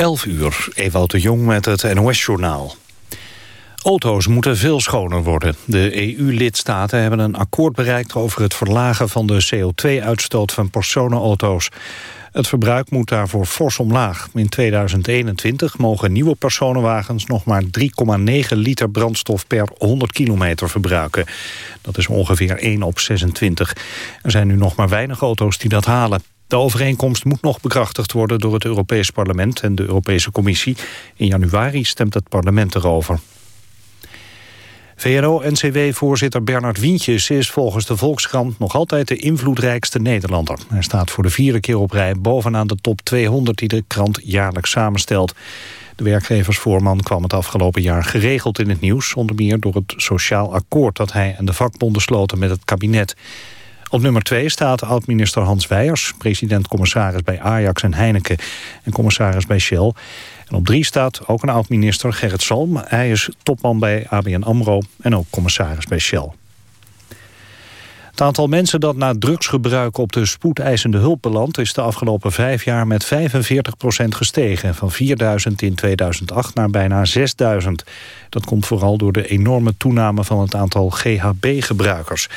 11 uur, Ewout de Jong met het NOS-journaal. Auto's moeten veel schoner worden. De EU-lidstaten hebben een akkoord bereikt over het verlagen van de CO2-uitstoot van personenauto's. Het verbruik moet daarvoor fors omlaag. In 2021 mogen nieuwe personenwagens nog maar 3,9 liter brandstof per 100 kilometer verbruiken. Dat is ongeveer 1 op 26. Er zijn nu nog maar weinig auto's die dat halen. De overeenkomst moet nog bekrachtigd worden door het Europees Parlement en de Europese Commissie. In januari stemt het parlement erover. VNO-NCW-voorzitter Bernard Wientjes is volgens de Volkskrant nog altijd de invloedrijkste Nederlander. Hij staat voor de vierde keer op rij bovenaan de top 200 die de krant jaarlijks samenstelt. De werkgeversvoorman kwam het afgelopen jaar geregeld in het nieuws... onder meer door het sociaal akkoord dat hij en de vakbonden sloten met het kabinet. Op nummer 2 staat oud-minister Hans Weijers... president-commissaris bij Ajax en Heineken en commissaris bij Shell. En op 3 staat ook een oud-minister, Gerrit Salm. Hij is topman bij ABN AMRO en ook commissaris bij Shell. Het aantal mensen dat na drugsgebruik op de spoedeisende hulp belandt... is de afgelopen vijf jaar met 45% gestegen. Van 4.000 in 2008 naar bijna 6.000. Dat komt vooral door de enorme toename van het aantal GHB-gebruikers.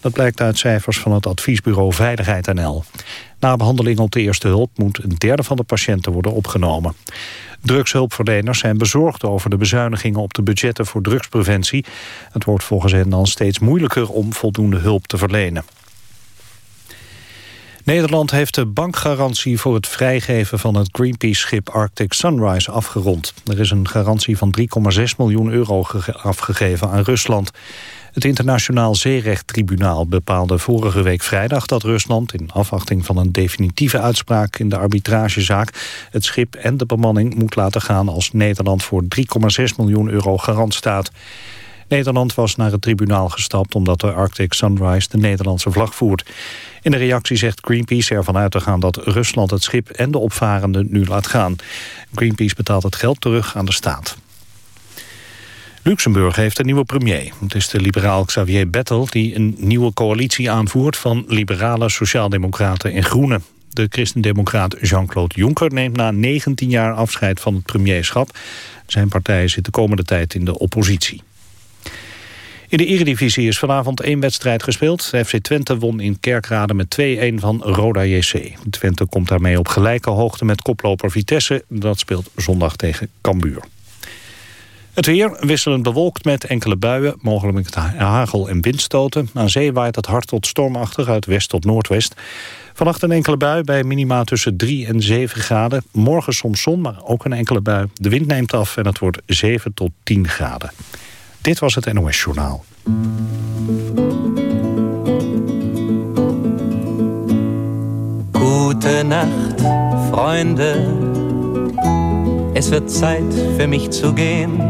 Dat blijkt uit cijfers van het adviesbureau Veiligheid NL. Na behandeling op de eerste hulp moet een derde van de patiënten worden opgenomen. Drugshulpverleners zijn bezorgd over de bezuinigingen op de budgetten voor drugspreventie. Het wordt volgens hen dan steeds moeilijker om voldoende hulp te verlenen. Nederland heeft de bankgarantie voor het vrijgeven van het Greenpeace-schip Arctic Sunrise afgerond. Er is een garantie van 3,6 miljoen euro afgegeven aan Rusland. Het Internationaal Zeerechttribunaal bepaalde vorige week vrijdag dat Rusland in afwachting van een definitieve uitspraak in de arbitragezaak het schip en de bemanning moet laten gaan als Nederland voor 3,6 miljoen euro garant staat. Nederland was naar het tribunaal gestapt omdat de Arctic Sunrise de Nederlandse vlag voert. In de reactie zegt Greenpeace ervan uit te gaan dat Rusland het schip en de opvarenden nu laat gaan. Greenpeace betaalt het geld terug aan de staat. Luxemburg heeft een nieuwe premier. Het is de liberaal Xavier Bettel die een nieuwe coalitie aanvoert... van liberale sociaaldemocraten en groenen. De christendemocraat Jean-Claude Juncker neemt na 19 jaar afscheid van het premierschap. Zijn partij zit de komende tijd in de oppositie. In de Eredivisie is vanavond één wedstrijd gespeeld. FC Twente won in Kerkrade met 2-1 van Roda JC. Twente komt daarmee op gelijke hoogte met koploper Vitesse. Dat speelt zondag tegen Cambuur. Het weer wisselend bewolkt met enkele buien, mogelijk met hagel en windstoten. Aan zee waait het hard tot stormachtig uit west tot noordwest. Vannacht een enkele bui bij minima tussen 3 en 7 graden. Morgen soms zon, maar ook een enkele bui. De wind neemt af en het wordt 7 tot 10 graden. Dit was het NOS Journaal. Gute Nacht, Freunde. Es wird Zeit für mich zu gehen.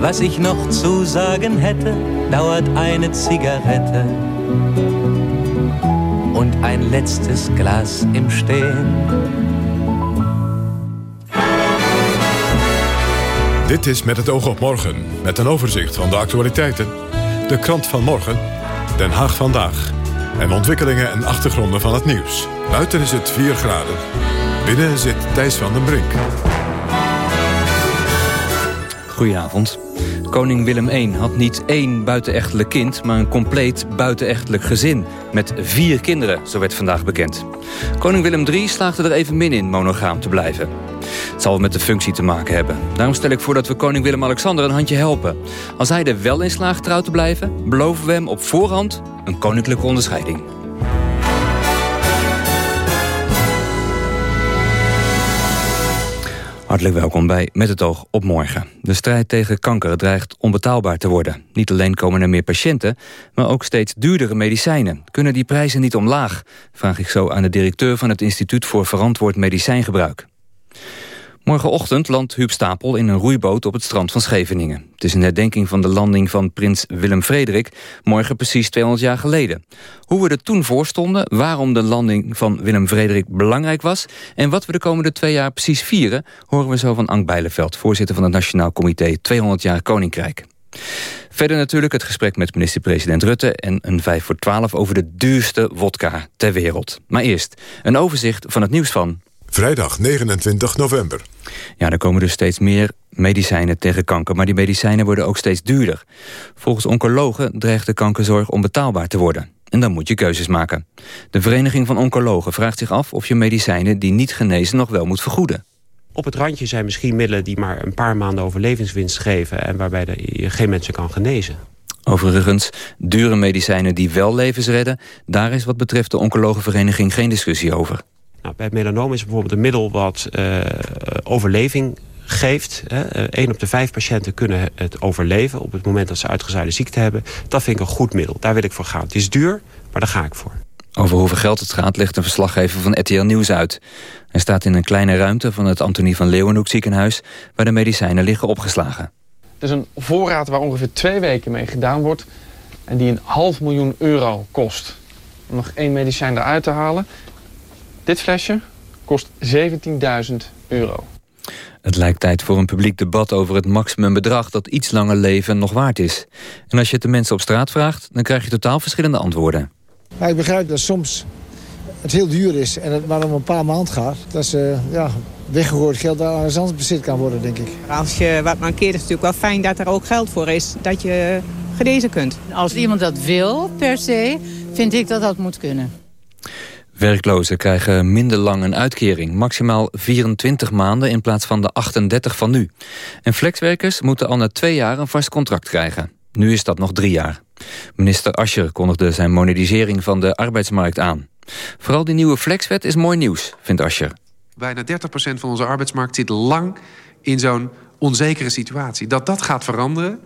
Was ich noch zu sagen hätte, dauert eine Zigarette und ein letztes Glas im Stehen. Dit is Met het oog op morgen, met een overzicht van de actualiteiten. De krant van morgen, Den Haag vandaag. En ontwikkelingen en achtergronden van het nieuws. Buiten is het 4 graden. Binnen zit Thijs van den Brink. Goedenavond. Koning Willem I had niet één buitenechtelijk kind... maar een compleet buitenechtelijk gezin. Met vier kinderen, zo werd vandaag bekend. Koning Willem III slaagde er even min in monogaam te blijven. Het zal met de functie te maken hebben. Daarom stel ik voor dat we koning Willem-Alexander een handje helpen. Als hij er wel in slaagt trouw te blijven... beloven we hem op voorhand een koninklijke onderscheiding. Hartelijk welkom bij Met het oog op morgen. De strijd tegen kanker dreigt onbetaalbaar te worden. Niet alleen komen er meer patiënten, maar ook steeds duurdere medicijnen. Kunnen die prijzen niet omlaag? Vraag ik zo aan de directeur van het Instituut voor Verantwoord Medicijngebruik. Morgenochtend landt Huub Stapel in een roeiboot op het strand van Scheveningen. Het is een herdenking van de landing van prins Willem-Frederik... morgen precies 200 jaar geleden. Hoe we er toen voor stonden, waarom de landing van Willem-Frederik belangrijk was... en wat we de komende twee jaar precies vieren... horen we zo van Ank Bijleveld, voorzitter van het Nationaal Comité 200 jaar Koninkrijk. Verder natuurlijk het gesprek met minister-president Rutte... en een 5 voor 12 over de duurste wodka ter wereld. Maar eerst een overzicht van het nieuws van... Vrijdag 29 november. Ja, er komen dus steeds meer medicijnen tegen kanker... maar die medicijnen worden ook steeds duurder. Volgens oncologen dreigt de kankerzorg onbetaalbaar te worden. En dan moet je keuzes maken. De Vereniging van Oncologen vraagt zich af of je medicijnen die niet genezen nog wel moet vergoeden. Op het randje zijn misschien middelen die maar een paar maanden overlevingswinst geven... en waarbij je geen mensen kan genezen. Overigens, dure medicijnen die wel levens redden... daar is wat betreft de Oncologenvereniging geen discussie over. Nou, bij melanoom is bijvoorbeeld een middel wat uh, overleving geeft. Hè. Een op de vijf patiënten kunnen het overleven... op het moment dat ze uitgezaaide ziekte hebben. Dat vind ik een goed middel. Daar wil ik voor gaan. Het is duur, maar daar ga ik voor. Over hoeveel geld het gaat legt een verslaggever van RTL Nieuws uit. Hij staat in een kleine ruimte van het Antonie van Leeuwenhoek ziekenhuis... waar de medicijnen liggen opgeslagen. Het is een voorraad waar ongeveer twee weken mee gedaan wordt... en die een half miljoen euro kost. Om nog één medicijn eruit te halen. Dit flesje kost 17.000 euro. Het lijkt tijd voor een publiek debat over het maximumbedrag... dat iets langer leven nog waard is. En als je het de mensen op straat vraagt... dan krijg je totaal verschillende antwoorden. Maar ik begrijp dat soms het heel duur is en het maar om een paar maanden gaat. Dat ze ja, weggegooid geld aan een bezit kan worden, denk ik. Als je wat mankeert is het natuurlijk wel fijn dat er ook geld voor is. Dat je genezen kunt. Als iemand dat wil, per se, vind ik dat dat moet kunnen. Werklozen krijgen minder lang een uitkering. Maximaal 24 maanden in plaats van de 38 van nu. En flexwerkers moeten al na twee jaar een vast contract krijgen. Nu is dat nog drie jaar. Minister Ascher kondigde zijn monetisering van de arbeidsmarkt aan. Vooral die nieuwe flexwet is mooi nieuws, vindt Ascher. Bijna 30% van onze arbeidsmarkt zit lang in zo'n onzekere situatie. Dat dat gaat veranderen,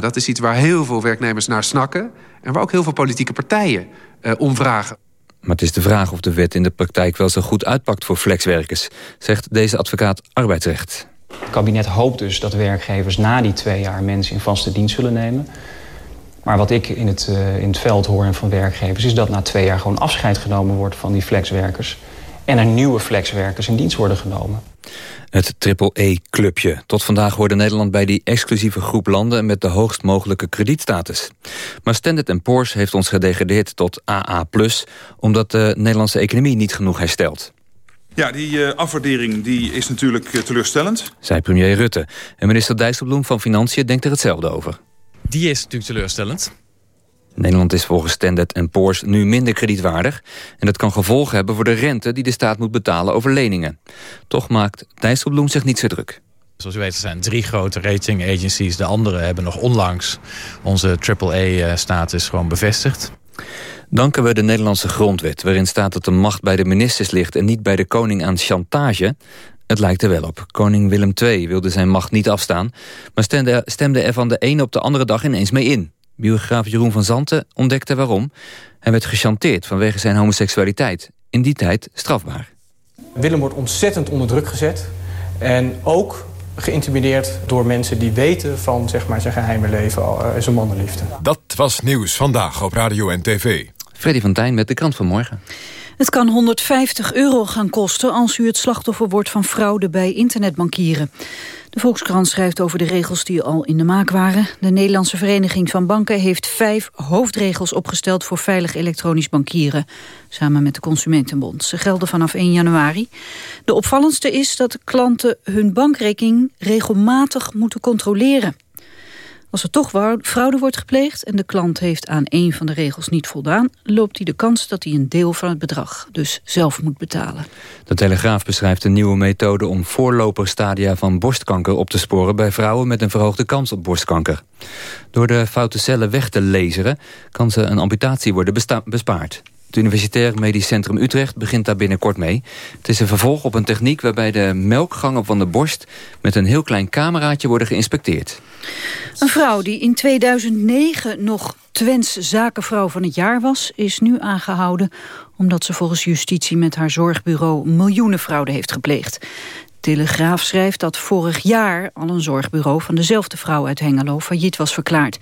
dat is iets waar heel veel werknemers naar snakken... en waar ook heel veel politieke partijen uh, om vragen. Maar het is de vraag of de wet in de praktijk wel zo goed uitpakt voor flexwerkers... zegt deze advocaat arbeidsrecht. Het kabinet hoopt dus dat werkgevers na die twee jaar mensen in vaste dienst zullen nemen. Maar wat ik in het, uh, in het veld hoor van werkgevers... is dat na twee jaar gewoon afscheid genomen wordt van die flexwerkers... en er nieuwe flexwerkers in dienst worden genomen. Het triple-E-clubje. Tot vandaag hoorde Nederland bij die exclusieve groep landen... met de hoogst mogelijke kredietstatus. Maar Standard Poor's heeft ons gedegradeerd tot AA+, omdat de Nederlandse economie niet genoeg herstelt. Ja, die uh, afwaardering die is natuurlijk uh, teleurstellend. Zei premier Rutte. En minister Dijsselbloem van Financiën denkt er hetzelfde over. Die is natuurlijk teleurstellend. Nederland is volgens Standard Poor's nu minder kredietwaardig... en dat kan gevolgen hebben voor de rente die de staat moet betalen over leningen. Toch maakt Dijsselbloem zich niet zo druk. Zoals u weet, er zijn drie grote rating agencies. De andere hebben nog onlangs onze AAA-status gewoon bevestigd. Danken we de Nederlandse grondwet... waarin staat dat de macht bij de ministers ligt... en niet bij de koning aan chantage... Het lijkt er wel op. Koning Willem II wilde zijn macht niet afstaan... maar stemde, stemde er van de ene op de andere dag ineens mee in. Biograaf Jeroen van Zanten ontdekte waarom. Hij werd gechanteerd vanwege zijn homoseksualiteit. In die tijd strafbaar. Willem wordt ontzettend onder druk gezet. En ook geïntimideerd door mensen die weten van zeg maar, zijn geheime leven, uh, zijn mannenliefde. Dat was Nieuws Vandaag op Radio en TV. Freddy van Tijn met de krant van morgen. Het kan 150 euro gaan kosten als u het slachtoffer wordt van fraude bij internetbankieren. De Volkskrant schrijft over de regels die al in de maak waren. De Nederlandse Vereniging van Banken heeft vijf hoofdregels opgesteld voor veilig elektronisch bankieren. Samen met de Consumentenbond. Ze gelden vanaf 1 januari. De opvallendste is dat klanten hun bankrekening regelmatig moeten controleren. Als er toch fraude wordt gepleegd en de klant heeft aan een van de regels niet voldaan, loopt hij de kans dat hij een deel van het bedrag dus zelf moet betalen. De Telegraaf beschrijft een nieuwe methode om voorloperstadia van borstkanker op te sporen bij vrouwen met een verhoogde kans op borstkanker. Door de foute cellen weg te laseren kan ze een amputatie worden bespaard. Het Universitair Medisch Centrum Utrecht begint daar binnenkort mee. Het is een vervolg op een techniek waarbij de melkgangen van de borst... met een heel klein cameraatje worden geïnspecteerd. Een vrouw die in 2009 nog Twents zakenvrouw van het jaar was... is nu aangehouden omdat ze volgens justitie met haar zorgbureau miljoenenfraude heeft gepleegd. Telegraaf schrijft dat vorig jaar al een zorgbureau van dezelfde vrouw uit Hengelo failliet was verklaard.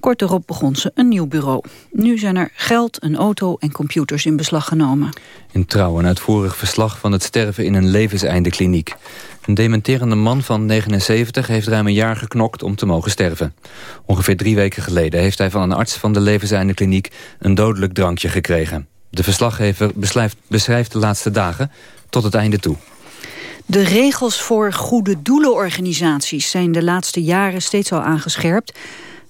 Kort daarop begon ze een nieuw bureau. Nu zijn er geld, een auto en computers in beslag genomen. In trouw een uitvoerig verslag van het sterven in een levenseindekliniek. Een dementerende man van 79 heeft ruim een jaar geknokt om te mogen sterven. Ongeveer drie weken geleden heeft hij van een arts van de levenseindekliniek een dodelijk drankje gekregen. De verslaggever beschrijft, de laatste dagen tot het einde toe. De regels voor goede doelenorganisaties zijn de laatste jaren steeds al aangescherpt.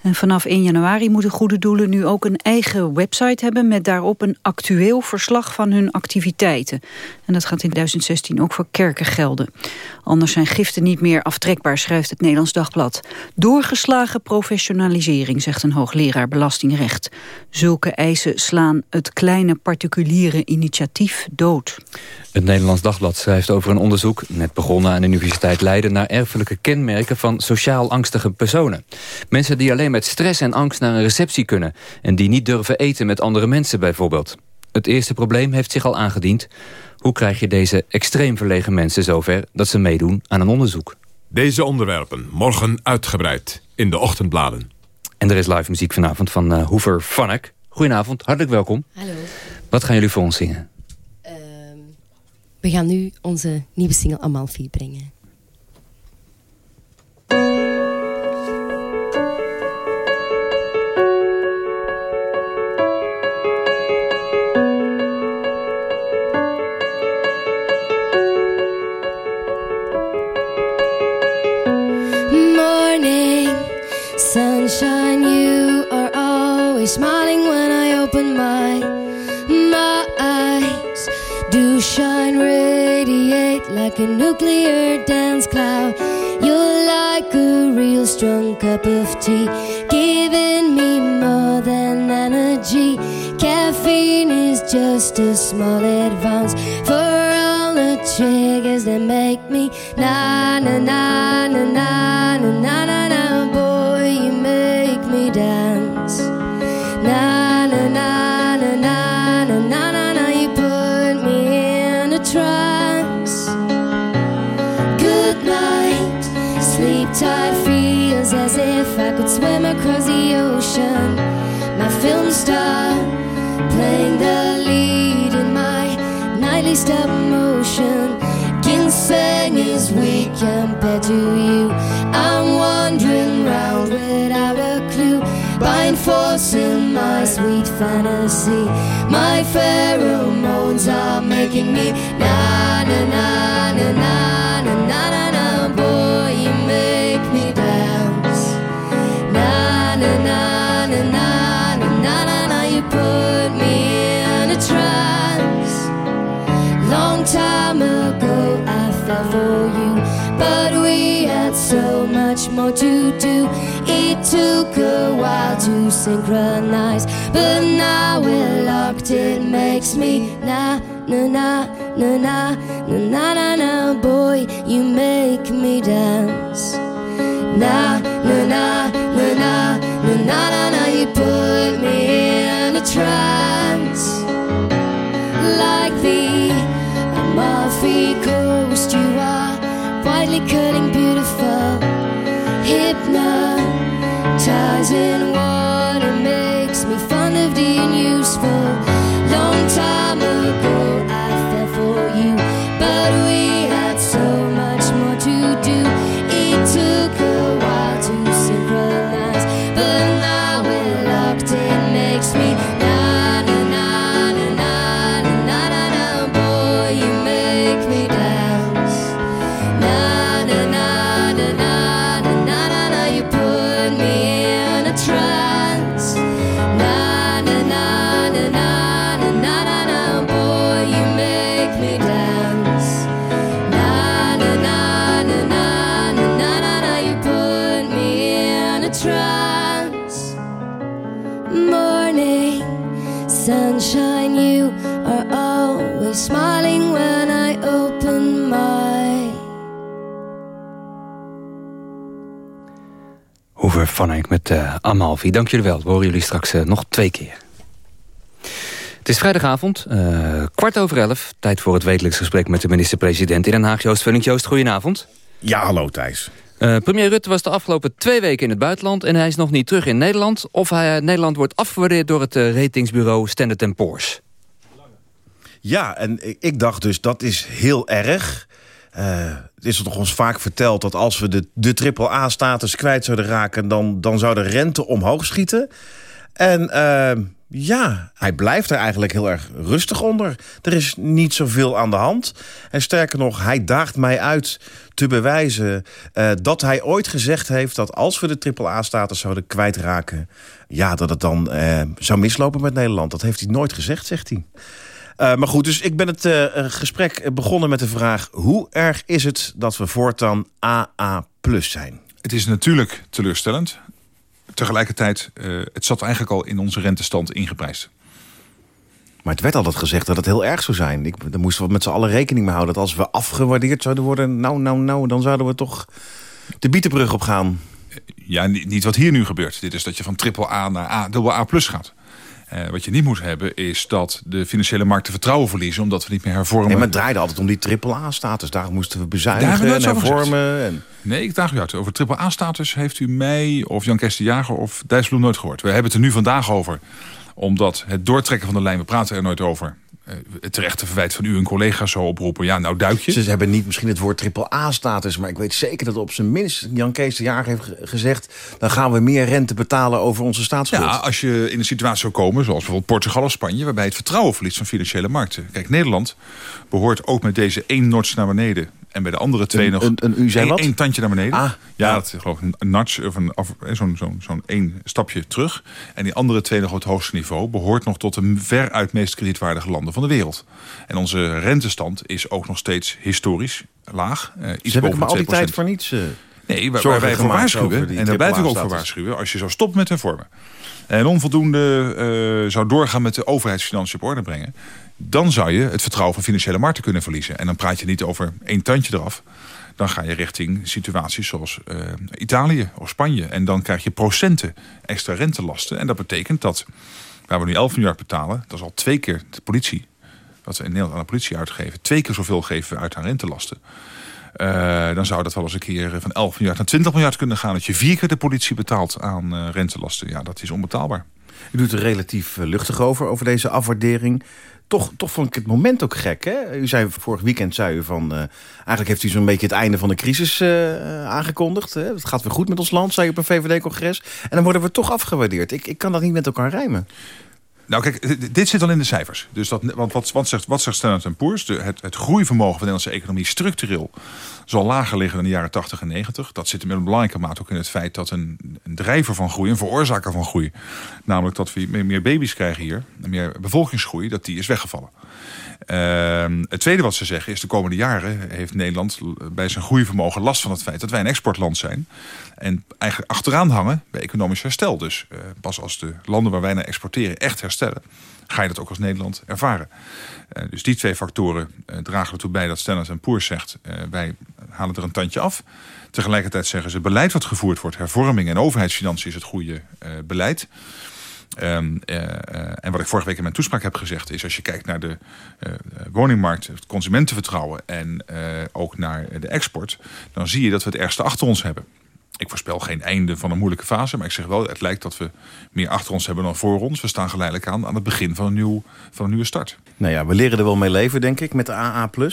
En vanaf 1 januari moeten goede doelen nu ook een eigen website hebben... met daarop een actueel verslag van hun activiteiten. En dat gaat in 2016 ook voor kerken gelden. Anders zijn giften niet meer aftrekbaar, schrijft het Nederlands Dagblad. Doorgeslagen professionalisering, zegt een hoogleraar belastingrecht. Zulke eisen slaan het kleine particuliere initiatief dood. Het Nederlands Dagblad schrijft over een onderzoek... net begonnen aan de Universiteit Leiden... naar erfelijke kenmerken van sociaal angstige personen. Mensen die alleen met stress en angst naar een receptie kunnen... en die niet durven eten met andere mensen bijvoorbeeld. Het eerste probleem heeft zich al aangediend. Hoe krijg je deze extreem verlegen mensen zover... dat ze meedoen aan een onderzoek? Deze onderwerpen morgen uitgebreid in de ochtendbladen. En er is live muziek vanavond van uh, Hoover Vanek. Goedenavond, hartelijk welkom. Hallo. Wat gaan jullie voor ons zingen? We gaan nu onze nieuwe single Amalfi brengen. Sunshine, you are always smiling when I open my, my eyes. Do shine, radiate like a nuclear dance cloud. You're like a real strong cup of tea, giving me more than energy. Caffeine is just a small advance for all the triggers that make me na na na star playing the lead in my nightly stop motion. Ginseng is weak compared to you. I'm wandering round without a clue, blindfolding my sweet fantasy. My pheromones are making me na na na na na. Time ago, I fell for you, but we had so much more to do. It took a while to synchronize, but now we're locked. It makes me na na na na na na na na. Boy, you make me dance. Na na na van met uh, Amalfi. Dank jullie wel. We horen jullie straks uh, nog twee keer. Het is vrijdagavond, uh, kwart over elf. Tijd voor het wekelijks gesprek met de minister-president in Den Haag. Joost Vullink. Joost, goedenavond. Ja, hallo Thijs. Premier Rutte was de afgelopen twee weken in het buitenland... en hij is nog niet terug in Nederland. Of hij, Nederland wordt afgewaardeerd door het ratingsbureau Standard Poor's. Ja, en ik dacht dus dat is heel erg. Is toch ons vaak verteld dat als we de, de AAA-status kwijt zouden raken... Dan, dan zou de rente omhoog schieten. En Ja, hij blijft er eigenlijk heel erg rustig onder. Er is niet zoveel aan de hand. En sterker nog, hij daagt mij uit te bewijzen uh, dat hij ooit gezegd heeft... dat als we de AAA-status zouden kwijtraken... ja, dat het dan uh, zou mislopen met Nederland. Dat heeft hij nooit gezegd, zegt hij. Uh, maar goed, dus ik ben het gesprek begonnen met de vraag... hoe erg is het dat we voortaan AA plus zijn? Het is natuurlijk teleurstellend tegelijkertijd, uh, het zat eigenlijk al in onze rentestand ingeprijsd. Maar het werd altijd gezegd dat het heel erg zou zijn. Ik, daar moesten we met z'n allen rekening mee houden. Dat als we afgewaardeerd zouden worden, nou, nou, nou... dan zouden we toch de bietenbrug op gaan. Ja, niet, niet wat hier nu gebeurt. Dit is dat je van triple A naar A, dubbel A plus gaat. Uh, wat je niet moet hebben is dat de financiële markten vertrouwen verliezen... omdat we niet meer hervormen. Nee, maar het draaide altijd om die triple-A-status. Daar moesten we bezuinigen en hervormen. En... Nee, ik daag u uit. Over triple-A-status heeft u mij of Jan Kester Jager of Dijsselbloem nooit gehoord. We hebben het er nu vandaag over. Omdat het doortrekken van de lijn, we praten er nooit over terechte verwijt van u en collega's zo oproepen. Ja, nou duik je. Ze hebben niet misschien het woord triple A-status... maar ik weet zeker dat op zijn minst Jan Kees de Jager heeft gezegd... dan gaan we meer rente betalen over onze staatsschuld. Ja, als je in een situatie zou komen, zoals bijvoorbeeld Portugal of Spanje... waarbij het vertrouwen verliest van financiële markten. Kijk, Nederland behoort ook met deze één notch naar beneden... En bij de andere twee nog een, een, u zei wat? één tandje naar beneden. Ah, ja, dat is geloof ik een notch of een zo'n zo'n zo'n één stapje terug. En die andere twee nog op het hoogste niveau behoort nog tot de veruit meest kredietwaardige landen van de wereld. En onze rentestand is ook nog steeds historisch laag. Iets Ze hebben al die tijd voor niets. Uh, nee, waar, waar wij voor waarschuwen. En daar blijf ik ook voor waarschuwen. Als je zou stoppen met hervormen. En onvoldoende uh, zou doorgaan met de overheidsfinanciën op orde brengen dan zou je het vertrouwen van financiële markten kunnen verliezen. En dan praat je niet over één tandje eraf. Dan ga je richting situaties zoals uh, Italië of Spanje. En dan krijg je procenten extra rentelasten. En dat betekent dat, waar we nu 11 miljard betalen... dat is al twee keer de politie, wat we in Nederland aan de politie uitgeven... twee keer zoveel geven we uit aan rentelasten. Uh, dan zou dat wel eens een keer van 11 miljard naar 20 miljard kunnen gaan. Dat je vier keer de politie betaalt aan uh, rentelasten. Ja, dat is onbetaalbaar. U doet er relatief luchtig over, over deze afwaardering toch, toch vond ik het moment ook gek. Hè? U zei vorig weekend, zei u van... Uh, eigenlijk heeft u zo'n beetje het einde van de crisis uh, aangekondigd. Hè? Het gaat weer goed met ons land, zei u op een VVD-congres. En dan worden we toch afgewaardeerd. Ik, ik kan dat niet met elkaar rijmen. Nou kijk, dit zit al in de cijfers. Dus dat, want wat, wat zegt, wat zegt Standard Poor's? De, het, het groeivermogen van de Nederlandse economie structureel zal lager liggen dan de jaren 80 en 90. Dat zit met een belangrijke mate ook in het feit dat een, een drijver van groei, een veroorzaker van groei, namelijk dat we meer, baby's krijgen hier, meer bevolkingsgroei, dat die is weggevallen. Uh, het tweede wat ze zeggen is de komende jaren heeft Nederland bij zijn groeivermogen last van het feit dat wij een exportland zijn. En eigenlijk achteraan hangen bij economisch herstel. Dus uh, pas als de landen waar wij naar exporteren echt herstellen, ga je dat ook als Nederland ervaren. Uh, dus die twee factoren uh, dragen ertoe bij dat Standard Poor's zegt... wij halen er een tandje af. Tegelijkertijd zeggen ze beleid wat gevoerd wordt... hervorming en overheidsfinanciën is het goede beleid... Uh, en wat ik vorige week in mijn toespraak heb gezegd is... als je kijkt naar de woningmarkt, het consumentenvertrouwen... en ook naar de export... dan zie je dat we het ergste achter ons hebben. Ik voorspel geen einde van een moeilijke fase. Maar ik zeg wel, het lijkt dat we meer achter ons hebben dan voor ons. We staan geleidelijk aan aan het begin van een, van een nieuwe start. Nou ja, we leren er wel mee leven, denk ik, met de AA+. Uh,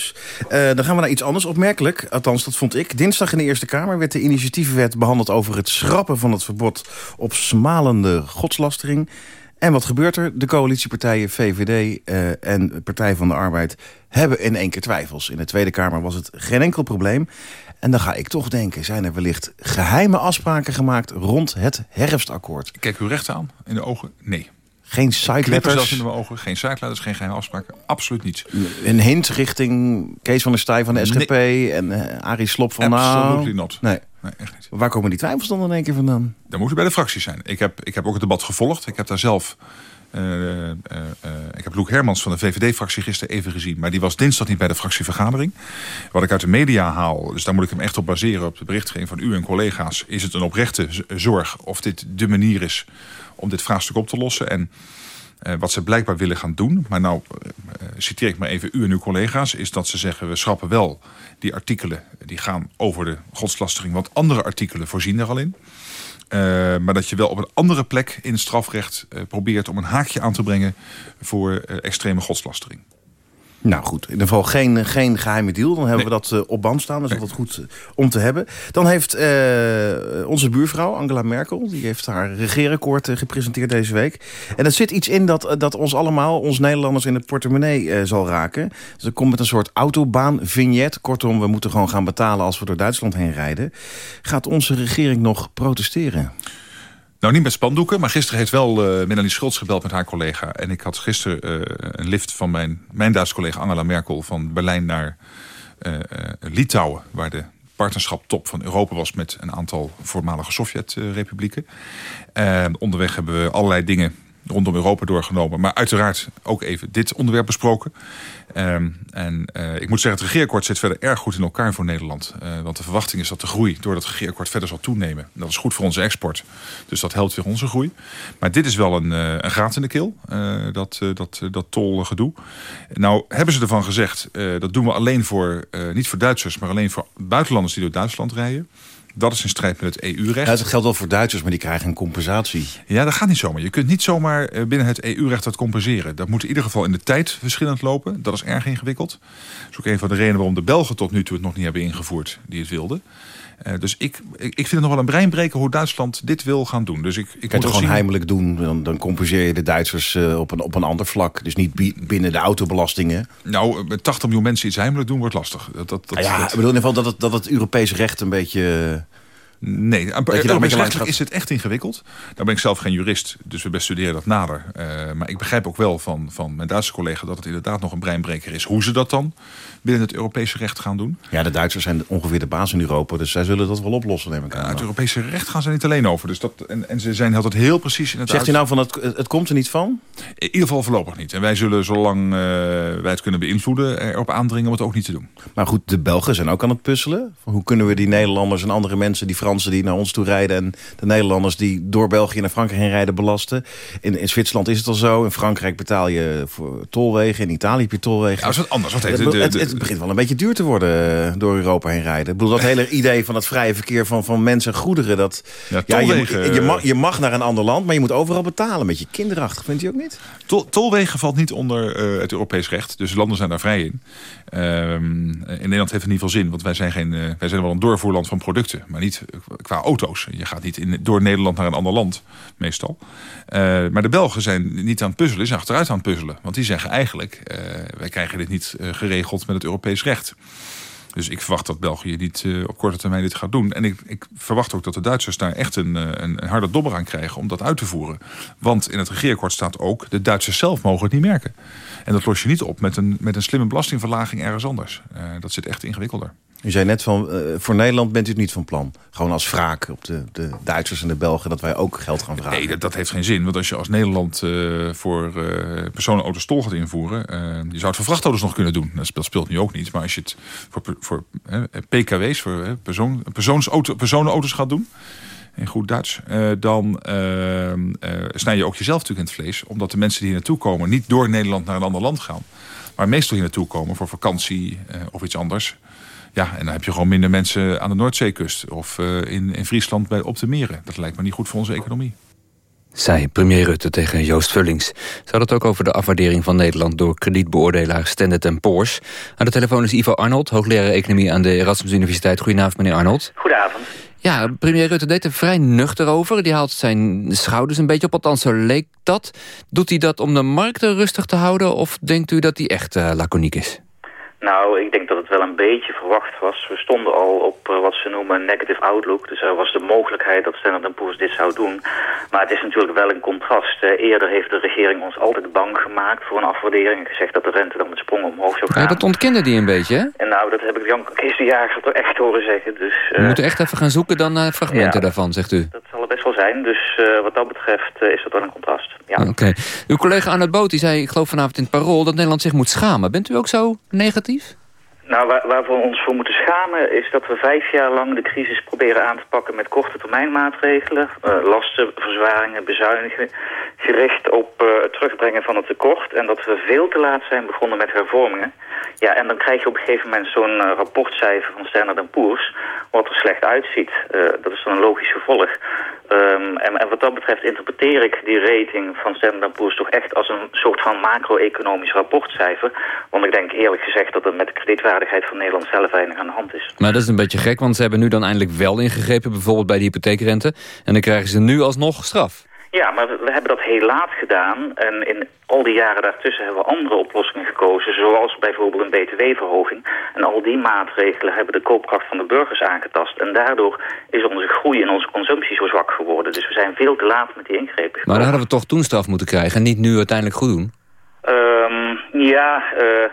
dan gaan we naar iets anders. Opmerkelijk, althans dat vond ik. Dinsdag in de Eerste Kamer werd de initiatievenwet behandeld... over het schrappen van het verbod op smalende godslastering. En wat gebeurt er? De coalitiepartijen VVD uh, en Partij van de Arbeid hebben in één keer twijfels. In de Tweede Kamer was het geen enkel probleem. En dan ga ik toch denken, zijn er wellicht geheime afspraken gemaakt rond het herfstakkoord? Kijk u recht aan in de ogen? Nee. Geen siteletters? zelfs in de ogen. Geen siteletters, geen geheime afspraken. Absoluut niets. Een hint richting Kees van der Staaij van de SGP en uh, Arie Slop van nou... Absoluut not. Nee. Nee, echt niet. Waar komen die twijfels dan in één keer vandaan? Dan moet bij de fracties zijn. Ik heb, ik heb ook het debat gevolgd. Ik heb daar zelf uh, uh, ik heb Loek Hermans van de VVD-fractie gisteren even gezien. Maar die was dinsdag niet bij de fractievergadering. Wat ik uit de media haal, dus daar moet ik hem echt op baseren... op de berichtgeving van u en collega's... is het een oprechte zorg of dit de manier is om dit vraagstuk op te lossen. En uh, wat ze blijkbaar willen gaan doen... maar nou citeer ik maar even u en uw collega's... is dat ze zeggen we schrappen wel die artikelen... die gaan over de godslastering... want andere artikelen voorzien er al in... Uh, maar dat je wel op een andere plek in het strafrecht probeert om een haakje aan te brengen voor extreme godslastering. Nou goed, in ieder geval geen, geen geheime deal. Dan hebben we dat uh, op band staan. Dat is altijd goed uh, om te hebben. Dan heeft uh, onze buurvrouw Angela Merkel... die heeft haar regeerakkoord gepresenteerd deze week. En er zit iets in dat, dat ons allemaal, ons Nederlanders... in de portemonnee zal raken. Dus komt met een soort autobaan-vignet. Kortom, we moeten gewoon gaan betalen als we door Duitsland heen rijden. Gaat onze regering nog protesteren? Nou, niet met spandoeken, maar gisteren heeft wel uh, Melanie Schultz gebeld met haar collega. En ik had gisteren uh, een lift van mijn, mijn Duitse collega Angela Merkel... van Berlijn naar uh, Litouwen, waar de partnerschap top van Europa was... met een aantal voormalige Sovjet-republieken. onderweg hebben we allerlei dingen rondom Europa doorgenomen. Maar uiteraard ook even dit onderwerp besproken. Um, en uh, ik moet zeggen, het regeerakkoord zit verder erg goed in elkaar voor Nederland. Uh, want de verwachting is dat de groei door dat regeerakkoord verder zal toenemen. Dat is goed voor onze export. Dus dat helpt weer onze groei. Maar dit is wel een, uh, een graad in de keel, dat, dat, dat tolgedoe. Nou hebben ze ervan gezegd, dat doen we alleen voor, niet voor Duitsers... maar alleen voor buitenlanders die door Duitsland rijden. Dat is in strijd met het EU-recht. Ja, dat geldt wel voor Duitsers, maar die krijgen een compensatie. Ja, dat gaat niet zomaar. Je kunt niet zomaar eh, binnen het EU-recht dat compenseren. Dat moet in ieder geval in de tijd verschillend lopen. Dat is erg ingewikkeld. Dat is ook een van de redenen waarom de Belgen tot nu toe het nog niet hebben ingevoerd die het wilden. Uh, dus ik, ik, vind het nog wel een breinbreker hoe Duitsland dit wil gaan doen. Dus ik, ik kan het gewoon zien... heimelijk doen. Dan, dan compenseer je de Duitsers uh, op, een, op een ander vlak. Dus niet binnen de autobelastingen. Nou, met 80 miljoen mensen iets heimelijk doen wordt lastig. Dat, dat, dat, ah ja, ik bedoel in ieder geval dat het, dat het Europese recht een beetje... Nee, is het echt ingewikkeld. Daar ben ik zelf geen jurist, dus we bestuderen dat nader. Uh, maar ik begrijp ook wel van, van mijn Duitse collega... dat het inderdaad nog een breinbreker is. Hoe ze dat dan binnen het Europese recht gaan doen. Ja, de Duitsers zijn ongeveer de baas in Europa. Dus zij zullen dat wel oplossen, neem ik aan. het Europese recht gaan ze niet alleen over. Dus dat, en, en ze zijn altijd heel precies in het Zegt u nou van het, het komt er niet van? In ieder geval voorlopig niet. En wij zullen, zolang uh, wij het kunnen beïnvloeden... erop aandringen om het ook niet te doen. Maar goed, de Belgen zijn ook aan het puzzelen. Hoe kunnen we die Nederlanders en andere mensen... die Fransen die naar ons toe rijden... en de Nederlanders die door België naar Frankrijk heen rijden belasten? In, in Zwitserland is het al zo. In Frankrijk betaal je voor tolwegen. In Italië heb je tolwegen. Dat is wat anders. Wat heet het, het begint wel een beetje duur te worden eh, door Europa heen rijden. Ik bedoel, dat hele idee van het vrije verkeer van, van mensen en goederen. Dat, ja, je, je, mag, je mag naar een ander land, maar je moet overal betalen. Een beetje kinderachtig, vindt u ook niet? Tol, tolwegen valt niet onder uh, het Europees recht. Dus landen zijn daar vrij in. Um, in Nederland heeft het ieder geval zin. Want wij zijn, geen, uh, wij zijn wel een doorvoerland van producten. Maar niet qua auto's. Je gaat niet in, door Nederland naar een ander land, meestal. Uh, maar de Belgen zijn niet aan het puzzelen. Ze zijn achteruit aan het puzzelen. Want die zeggen eigenlijk... wij krijgen dit niet geregeld met het Europees recht. Dus ik verwacht dat België niet uh, op korte termijn dit gaat doen. En ik, ik, verwacht ook dat de Duitsers daar echt een, een, een harde dobber aan krijgen om dat uit te voeren. Want in het regeerakkoord staat ook, de Duitsers zelf mogen het niet merken. En dat los je niet op met een, met een slimme belastingverlaging ergens anders. Uh, dat zit echt ingewikkelder. U zei net van, uh, voor Nederland bent u het niet van plan. Gewoon als wraak op de, de Duitsers en de Belgen... dat wij ook geld gaan vragen. Nee, dat, heeft geen zin. Want als je als Nederland uh, voor uh, personenauto's tol gaat invoeren... je zou het voor vrachtauto's nog kunnen doen. Dat speelt, speelt nu ook niet. Maar als je het voor, voor PKW's, voor persoon, persoonsauto, personenauto's gaat doen... in goed Duits... dan snij je ook jezelf natuurlijk in het vlees. Omdat de mensen die hier naartoe komen... niet door Nederland naar een ander land gaan. Maar meestal hier naartoe komen voor vakantie of iets anders... Ja, en dan heb je gewoon minder mensen aan de Noordzeekust. Of uh, in, in Friesland bij, op de meren. Dat lijkt me niet goed voor onze economie. Zei premier Rutte tegen Joost Vullings. Ze had het ook over de afwaardering van Nederland... door kredietbeoordelaar Standard Poor's. Aan de telefoon is Ivo Arnold, hoogleraar economie aan de Erasmus Universiteit. Goedenavond, meneer Arnold. Goedenavond. Ja, premier Rutte deed er vrij nuchter over. Die haalt zijn schouders een beetje op, althans zo leek dat. Doet hij dat om de markten rustig te houden... of denkt u dat hij echt uh, laconiek is? Nou, ik denk dat het wel een beetje verwacht was. We stonden al op uh, wat ze noemen een negative outlook. Dus er was de mogelijkheid dat Standard Poor's dit zou doen. Maar het is natuurlijk wel een contrast. Uh, eerder heeft de regering ons altijd bang gemaakt voor een afwaardering. En gezegd dat de rente dan met sprong omhoog zou gaan. Ja, dat ontkende die een beetje, hè? En nou, dat heb ik Jan Kees de Jager toch echt horen zeggen. Dus, uh, We moeten echt even gaan zoeken dan naar fragmenten ja, daarvan, zegt u. Dat zal best wel zijn. Dus wat dat betreft is dat wel een contrast. Ja. Oké. Okay. Uw collega Arnold Boot die zei, ik geloof vanavond in het Parool... dat Nederland zich moet schamen. Bent u ook zo negatief? Nou, waar, waar, we ons voor moeten schamen is dat we vijf jaar lang de crisis proberen aan te pakken met korte termijn maatregelen. Uh, lastenverzwaringen, bezuinigen, gericht op uh, het terugbrengen van het tekort. En dat we veel te laat zijn begonnen met hervormingen. Ja, en dan krijg je op een gegeven moment zo'n uh, rapportcijfer van Standard Poor's, wat er slecht uitziet. dat is dan een logisch gevolg. Ehm, en, wat dat betreft interpreteer ik die rating van Standard Poor's toch echt als een soort van macro-economisch rapportcijfer. Want ik denk eerlijk gezegd dat het met de kredietwaardigheid van Nederland zelf weinig aan de hand is. Maar dat is een beetje gek, want ze hebben nu dan eindelijk wel ingegrepen, bijvoorbeeld bij de hypotheekrente. En dan krijgen ze nu alsnog straf. Ja, maar we hebben dat heel laat gedaan. En in al die jaren daartussen hebben we andere oplossingen gekozen. Zoals bijvoorbeeld een btw-verhoging. En al die maatregelen hebben de koopkracht van de burgers aangetast. En daardoor is onze groei en onze consumptie zo zwak geworden. Dus we zijn veel te laat met die ingrepen. Maar dan hadden we toch toen straf moeten krijgen en niet nu uiteindelijk goed doen? Um, ja... Uh,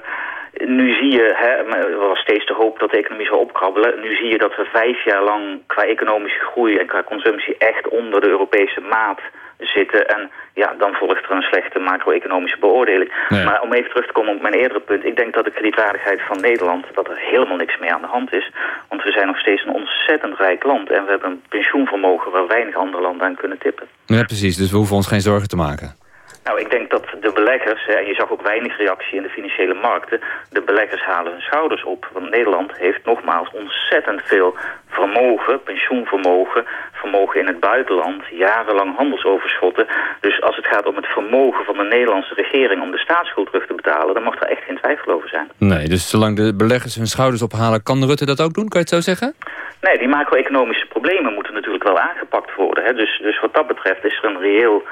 nu zie je, hè, er was steeds de hoop dat de economie zou opkrabbelen. Nu zie je dat we vijf jaar lang qua economische groei en qua consumptie echt onder de Europese maat zitten. En ja, dan volgt er een slechte macro-economische beoordeling. Maar om even terug te komen op mijn eerdere punt. Ik denk dat de kredietwaardigheid van Nederland, dat er helemaal niks meer aan de hand is. Want we zijn nog steeds een ontzettend rijk land. En we hebben een pensioenvermogen waar weinig andere landen aan kunnen tippen. Ja, precies. Dus we hoeven ons geen zorgen te maken. Nou, ik denk dat de beleggers, en je zag ook weinig reactie in de financiële markten, de beleggers halen hun schouders op. Want Nederland heeft nogmaals ontzettend veel vermogen, pensioenvermogen, vermogen in het buitenland, jarenlang handelsoverschotten. Dus als het gaat om het vermogen van de Nederlandse regering om de staatsschuld terug te betalen, dan mag er echt geen twijfel over zijn. Nee, dus zolang de beleggers hun schouders ophalen, kan Rutte dat ook doen? Kan je het zo zeggen? Nee, die macro-economische problemen moeten natuurlijk wel aangepakt worden. Hè? Dus, dus wat dat betreft is er een reëel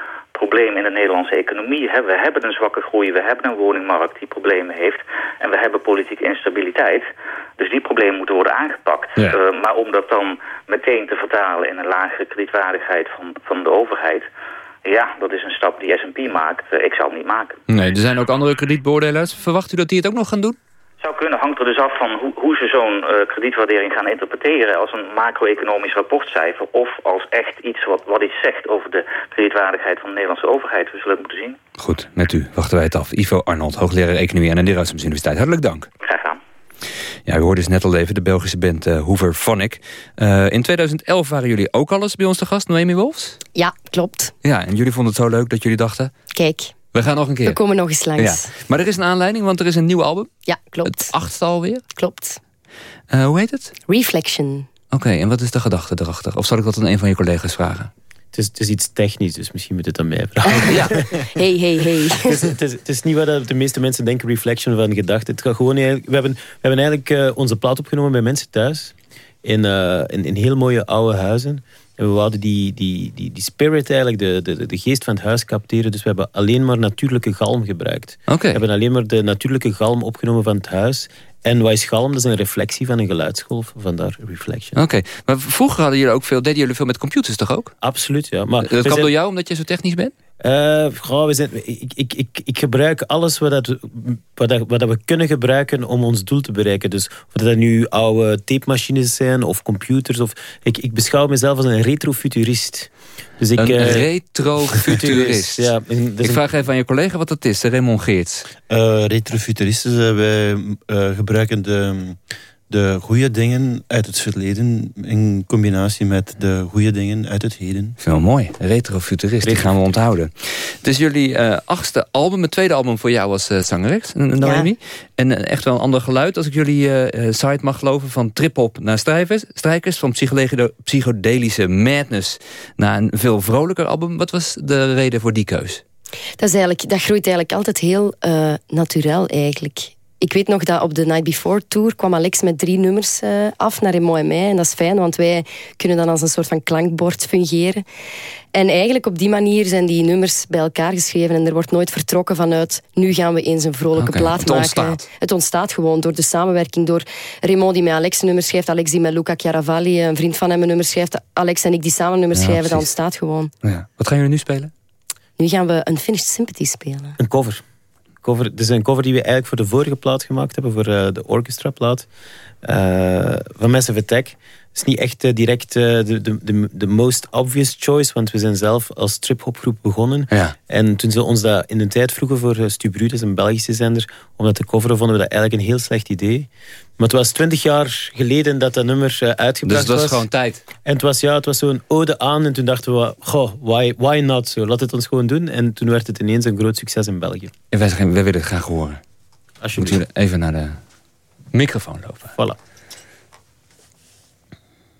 probleem in de Nederlandse economie. We hebben een zwakke groei, we hebben een woningmarkt die problemen heeft. En we hebben politieke instabiliteit. Dus die problemen moeten worden aangepakt. Uh, maar om dat dan meteen te vertalen in een lagere kredietwaardigheid van, van de overheid... Ja, dat is een stap die S&P maakt. Uh, ik zou het niet maken. Nee, er zijn ook andere kredietbeoordelaars. Verwacht u dat die het ook nog gaan doen? Zou kunnen, hangt er dus af van hoe, hoe ze zo'n uh, kredietwaardering gaan interpreteren als een macro-economisch rapportcijfer of als echt iets wat, wat iets zegt over de kredietwaardigheid van de Nederlandse overheid. We zullen het moeten zien. Goed, met u wachten wij het af. Ivo Arnold, hoogleraar economie aan de Erasmus Universiteit. Hartelijk dank. Graag gedaan. Ja, u hoorde dus net al even de Belgische band uh, Hoover Phonic. Uh, in 2011 waren jullie ook al eens bij ons te gast, Noemi Wolfs? Ja, klopt. Ja, en jullie vonden het zo leuk dat jullie dachten... Kijk, we gaan nog een keer. We komen nog eens langs. Ja. Maar er is een aanleiding, want er is een nieuw album. Ja, klopt. Het achtste alweer. Klopt. Uh, hoe heet het? Reflection. Oké, en wat is de gedachte erachter? Of zal ik dat aan een van je collega's vragen? Het is, het is iets technisch, dus misschien moet het aan mij vragen. ja. Hey, hey, hey. het, is, het, is, het, is, niet wat de meeste mensen denken, reflection van gedachten. Het gaat gewoon we, hebben, we hebben eigenlijk uh, onze plaat opgenomen bij mensen thuis. In, uh, in, in heel mooie oude huizen. En we wouden die, die, die, die spirit eigenlijk, de, de, de geest van het huis capteren. Dus we hebben alleen maar natuurlijke galm gebruikt. Okay. We hebben alleen maar de natuurlijke galm opgenomen van het huis. En wat is galm? Dat is een reflectie van een geluidsgolf. Vandaar reflection. Oké, okay. maar vroeger hadden jullie ook veel, deden jullie veel met computers toch ook? Absoluut, ja. Maar dat kwam zijn... door jou, omdat je zo technisch bent? Uh, goh, we zijn, ik, ik, ik, ik gebruik alles wat, dat, wat, dat, wat dat we kunnen gebruiken om ons doel te bereiken. Dus of dat nu oude tapemachines zijn of computers. Of, ik, ik beschouw mezelf als een retrofuturist. Dus ik, een uh, retrofuturist. ja, ik vraag even aan je collega wat dat is, Raymond Geerts. Uh, retrofuturisten, wij gebruiken de de goede dingen uit het verleden in combinatie met de goede dingen uit het heden. Veel mooi. Retrofuturist, die gaan we onthouden. Het is jullie uh, achtste album, het tweede album voor jou als uh, zangeres, Noemi. Ja. En uh, echt wel een ander geluid, als ik jullie site mag geloven... van trip-hop naar strijkers, strijkers van psychodelische madness... naar een veel vrolijker album. Wat was de reden voor die keus? Dat, is eigenlijk, dat groeit eigenlijk altijd heel natuurlijk eigenlijk ik weet nog dat op de Night Before Tour kwam Alex met drie nummers uh, af naar Remo en mij. En dat is fijn, want wij kunnen dan als een soort van klankbord fungeren. En eigenlijk op die manier zijn die nummers bij elkaar geschreven. En er wordt nooit vertrokken vanuit... nu gaan we eens een vrolijke okay, plaat het maken. Ontstaat. Het ontstaat gewoon door de samenwerking. Door Raymond die met Alex een nummer schrijft. Alex die met Luca Chiaravalli, een vriend van hem, een nummer schrijft. Alex en ik die samen nummers Ja, schrijven. Dat ontstaat gewoon. Ja. Wat gaan jullie nu spelen? Nu gaan we een Finished Sympathy spelen. Een cover. Cover. Het is een cover die we eigenlijk voor de vorige plaat gemaakt hebben, voor uh, de orchestra-plaat. Uh, van Massive Attack. Het is niet echt uh, direct de, de, de, de most obvious choice, want we zijn zelf als trip-hopgroep begonnen. Ja. En toen ze ons dat in de tijd vroegen voor uh, Stu Brutes, een Belgische zender, om dat te coveren, vonden we dat eigenlijk een heel slecht idee. Maar het was twintig jaar geleden dat dat nummer uitgebracht was. Dus het was was. gewoon tijd. En het was, ja, het was zo'n ode aan. En toen dachten we, goh, why, why not? Zo, laat het ons gewoon doen. En toen werd het ineens een groot succes in België. En wij, wij willen het graag horen. Alsjeblieft. Moeten we even naar de microfoon lopen. Voilà.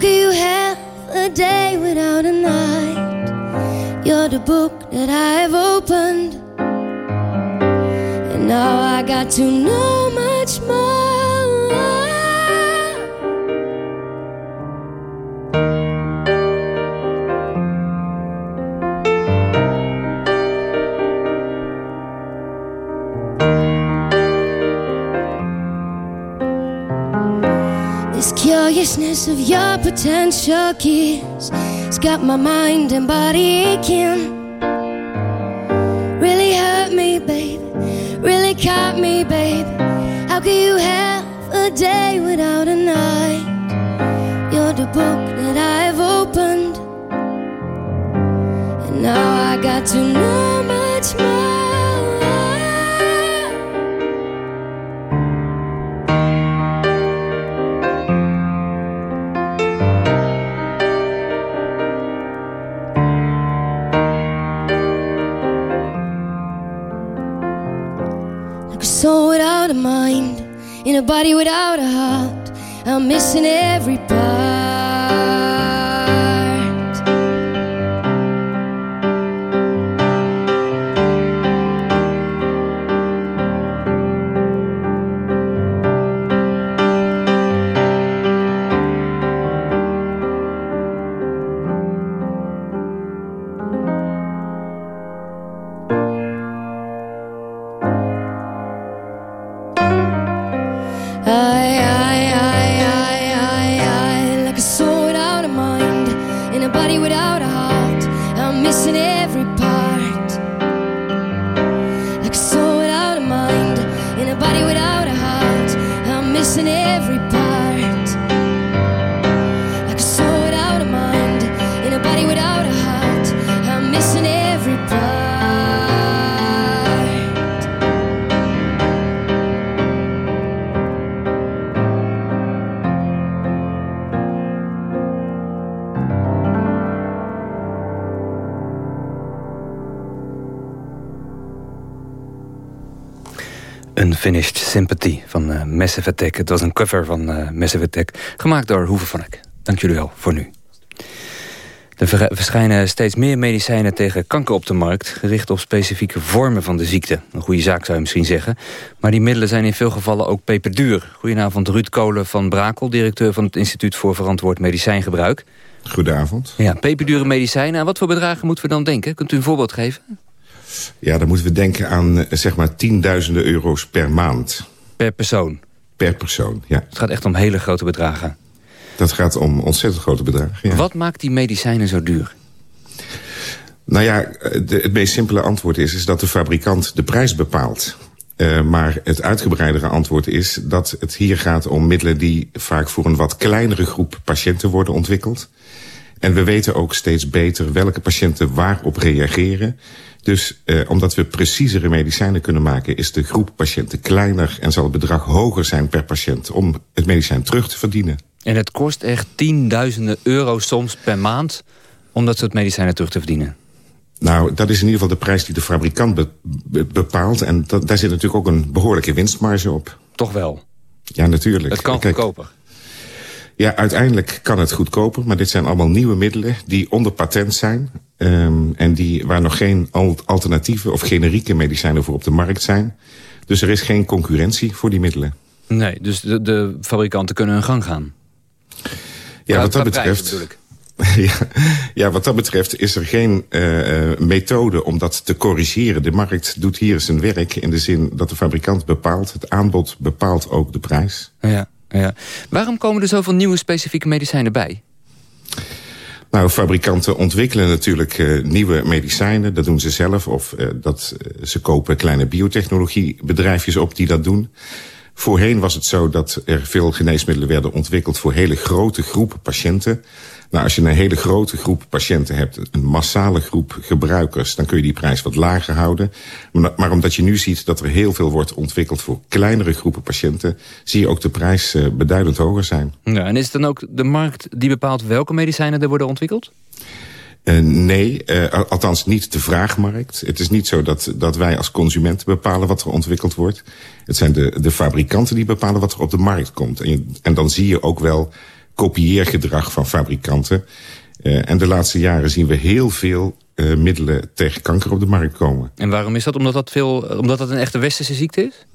Could you have a day without a night? You're the book that I've opened, and now I got to know much more. Curiousness of your potential kiss has got my mind and body aching. Really hurt me, babe. Really caught me, babe. How could you have a day without a night? You're the book that I've opened, and now I got to know mind, in a body without a heart. I'm missing every and every Unfinished Sympathy van eh Massive Attack. Het was een cover van eh Massive Attack, gemaakt door Hoeve van Eck. Dank jullie wel voor nu. Er ver- verschijnen steeds meer medicijnen tegen kanker op de markt... gericht op specifieke vormen van de ziekte. Een goede zaak zou je misschien zeggen. Maar die middelen zijn in veel gevallen ook peperduur. Goedenavond Ruud Kolen van Brakel... directeur van het Instituut voor Verantwoord Medicijngebruik. Goedenavond. Ja, peperdure medicijnen. Aan wat voor bedragen moeten we dan denken? Kunt u een voorbeeld geven? Ja, dan moeten we denken aan eh, zeg maar tienduizenden euro's per maand. Per persoon? Per persoon, ja. Het gaat echt om hele grote bedragen. Dat gaat om ontzettend grote bedragen. Ja. Wat maakt die medicijnen zo duur? Nou ja, eh, de- het meest simpele antwoord is, is dat de fabrikant de prijs bepaalt. Eh, maar het uitgebreidere antwoord is dat het hier gaat om middelen... die vaak voor een wat kleinere groep patiënten worden ontwikkeld. En we weten ook steeds beter welke patiënten waarop reageren. Dus eh, omdat we preciezere medicijnen kunnen maken... is de groep patiënten kleiner en zal het bedrag hoger zijn per patiënt... om het medicijn terug te verdienen. En het kost echt tienduizenden euro soms per maand... om dat soort medicijnen terug te verdienen. Nou, dat is in ieder geval de prijs die de fabrikant be- be- bepaalt. En dat, daar zit natuurlijk ook een behoorlijke winstmarge op. Toch wel? Ja, natuurlijk. Het kan Kijk, goedkoper. Ja, uiteindelijk kan het goedkoper. Maar dit zijn allemaal nieuwe middelen die onder patent zijn. Ehm, en die, waar nog geen al- alternatieve of generieke medicijnen voor op de markt zijn. Dus er is geen concurrentie voor die middelen. Nee, dus de, de fabrikanten kunnen hun gang gaan. Ja, wat dat betreft... ja, ja, wat dat betreft is er geen eh, eh, methode om dat te corrigeren. De markt doet hier zijn werk in de zin dat de fabrikant bepaalt. Het aanbod bepaalt ook de prijs. Ja, ja. Waarom komen er zoveel nieuwe specifieke medicijnen bij? Nou, fabrikanten ontwikkelen natuurlijk eh, nieuwe medicijnen. Dat doen ze zelf. Of eh, dat, eh, ze kopen kleine biotechnologiebedrijfjes op die dat doen. Voorheen was het zo dat er veel geneesmiddelen werden ontwikkeld... voor hele grote groepen patiënten. Nou, als je een hele grote groep patiënten hebt... een massale groep gebruikers... dan kun je die prijs wat lager houden. Maar, maar omdat je nu ziet dat er heel veel wordt ontwikkeld... voor kleinere groepen patiënten... zie je ook de prijs eh, beduidend hoger zijn. Ja, en is het dan ook de markt die bepaalt welke medicijnen er worden ontwikkeld? Uh, nee, uh, althans niet de vraagmarkt. Het is niet zo dat, dat wij als consumenten bepalen wat er ontwikkeld wordt. Het zijn de, de fabrikanten die bepalen wat er op de markt komt. En, je, en dan zie je ook wel kopieergedrag van fabrikanten. Uh, en de laatste jaren zien we heel veel uh, middelen tegen kanker op de markt komen. En waarom is dat? Omdat dat, veel, omdat dat een echte westerse ziekte is?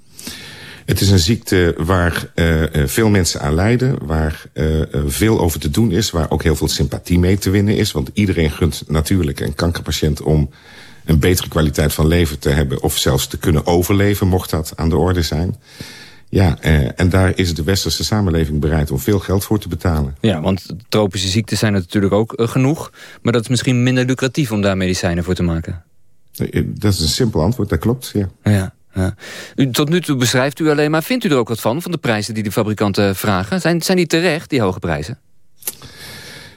Het is een ziekte waar uh, veel mensen aan lijden, waar uh, veel over te doen is, waar ook heel veel sympathie mee te winnen is. Want iedereen gunt natuurlijk een kankerpatiënt om een betere kwaliteit van leven te hebben of zelfs te kunnen overleven, mocht dat aan de orde zijn. Ja, uh, en daar is de westerse samenleving bereid om veel geld voor te betalen. Ja, want tropische ziekten zijn er natuurlijk ook uh, genoeg. Maar dat is misschien minder lucratief om daar medicijnen voor te maken. Dat is een simpel antwoord, dat klopt, ja. Ja. Ja. U, tot nu toe beschrijft u alleen maar, vindt u er ook wat van... van de prijzen die de fabrikanten vragen? Zijn, zijn die terecht, die hoge prijzen?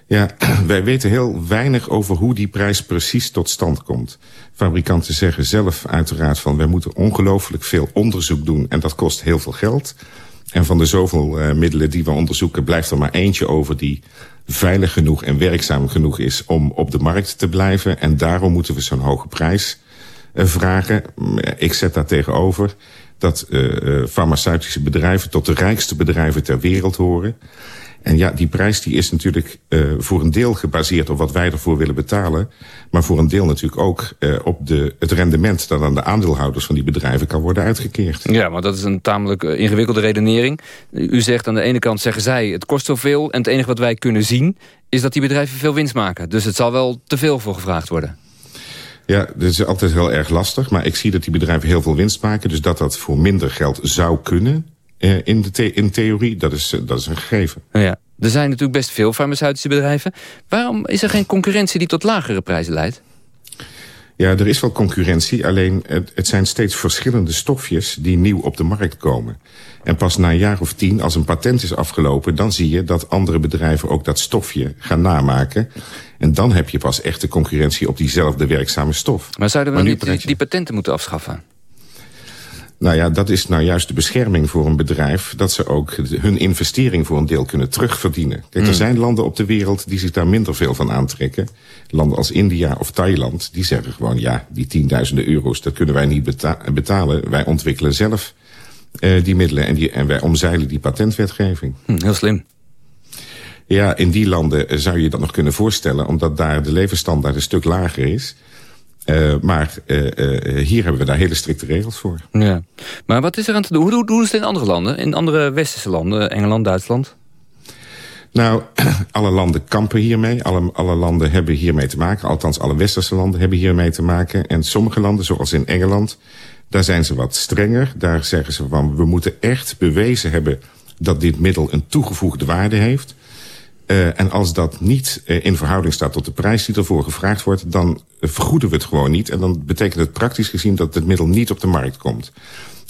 Ja, wij weten heel weinig over hoe die prijs precies tot stand komt. Fabrikanten zeggen zelf uiteraard van... wij moeten ongelooflijk veel onderzoek doen en dat kost heel veel geld. En van de zoveel uh, middelen die we onderzoeken... blijft er maar eentje over die veilig genoeg en werkzaam genoeg is... om op de markt te blijven. En daarom moeten we zo'n hoge prijs uh, vragen. Ik zet daar tegenover dat uh, farmaceutische bedrijven... tot de rijkste bedrijven ter wereld horen... En ja, die prijs die is natuurlijk uh, voor een deel gebaseerd op wat wij ervoor willen betalen. Maar voor een deel natuurlijk ook uh, op de, het rendement dat aan de aandeelhouders van die bedrijven kan worden uitgekeerd. Ja, maar dat is een tamelijk uh, ingewikkelde redenering. U zegt aan de ene kant zeggen zij het kost zoveel. En het enige wat wij kunnen zien is dat die bedrijven veel winst maken. Dus het zal wel te veel voor gevraagd worden. Ja, dat is altijd heel erg lastig. Maar ik zie dat die bedrijven heel veel winst maken. Dus dat dat voor minder geld zou kunnen in, de the in theorie, dat is, uh, dat is een gegeven. Ja. Er zijn natuurlijk best veel farmaceutische bedrijven. Waarom is er geen concurrentie die tot lagere prijzen leidt? Ja, er is wel concurrentie, alleen het, het zijn steeds verschillende stofjes die nieuw op de markt komen. En pas na een jaar of tien, als een patent is afgelopen... dan zie je dat andere bedrijven ook dat stofje gaan namaken. En dan heb je pas echte concurrentie op diezelfde werkzame stof. Maar zouden we maar niet die, die patenten moeten afschaffen? Nou ja, dat is nou juist de bescherming voor een bedrijf... dat ze ook hun investering voor een deel kunnen terugverdienen. Kijk, er zijn landen op de wereld die zich daar minder veel van aantrekken. Landen als India of Thailand, die zeggen gewoon... ja, die tienduizenden euro's, dat kunnen wij niet beta betalen. Wij ontwikkelen zelf uh, die middelen en, die, en wij omzeilen die patentwetgeving. Hm, heel slim. Ja, in die landen zou je dat nog kunnen voorstellen... omdat daar de levensstandaard een stuk lager is... Uh, maar uh, uh, hier hebben we daar hele strikte regels voor. Ja. Maar wat is er aan te doen? Hoe, hoe doen ze het in andere landen? In andere westerse landen? Engeland, Duitsland? Nou, alle landen kampen hiermee. Alle, alle landen hebben hiermee te maken. Althans, alle westerse landen hebben hiermee te maken. En sommige landen, zoals in Engeland... daar zijn ze wat strenger. Daar zeggen ze van, we moeten echt bewezen hebben... dat dit middel een toegevoegde waarde heeft... Uh, en als dat niet uh, in verhouding staat tot de prijs die ervoor gevraagd wordt... dan vergoeden we het gewoon niet. En dan betekent het praktisch gezien dat het middel niet op de markt komt.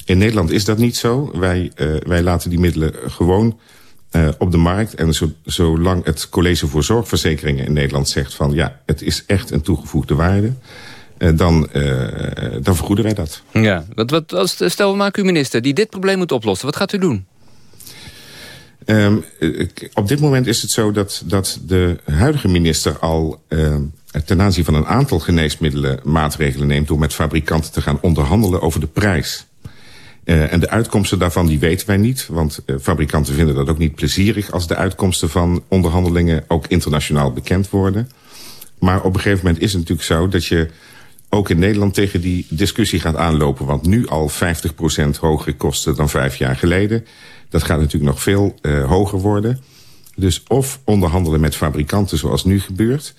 In Nederland is dat niet zo. Wij, wij laten die middelen gewoon op de markt. En zo, zolang het College voor Zorgverzekeringen in Nederland zegt van... ja, het is echt een toegevoegde waarde... dan, dan vergoeden wij dat. Ja, wat, wat, stel we maken u minister die dit probleem moet oplossen. Wat gaat u doen? Um, op dit moment is het zo dat, dat de huidige minister al uh, ten aanzien van een aantal geneesmiddelen maatregelen neemt... door met fabrikanten te gaan onderhandelen over de prijs. Uh, en de uitkomsten daarvan die weten wij niet. Want uh, fabrikanten vinden dat ook niet plezierig... als de uitkomsten van onderhandelingen ook internationaal bekend worden. Maar op een gegeven moment is het natuurlijk zo dat je ook in Nederland tegen die discussie gaat aanlopen. Want nu al 50% hogere kosten dan vijf jaar geleden... Dat gaat natuurlijk nog veel uh, hoger worden. Dus of onderhandelen met fabrikanten zoals nu gebeurt...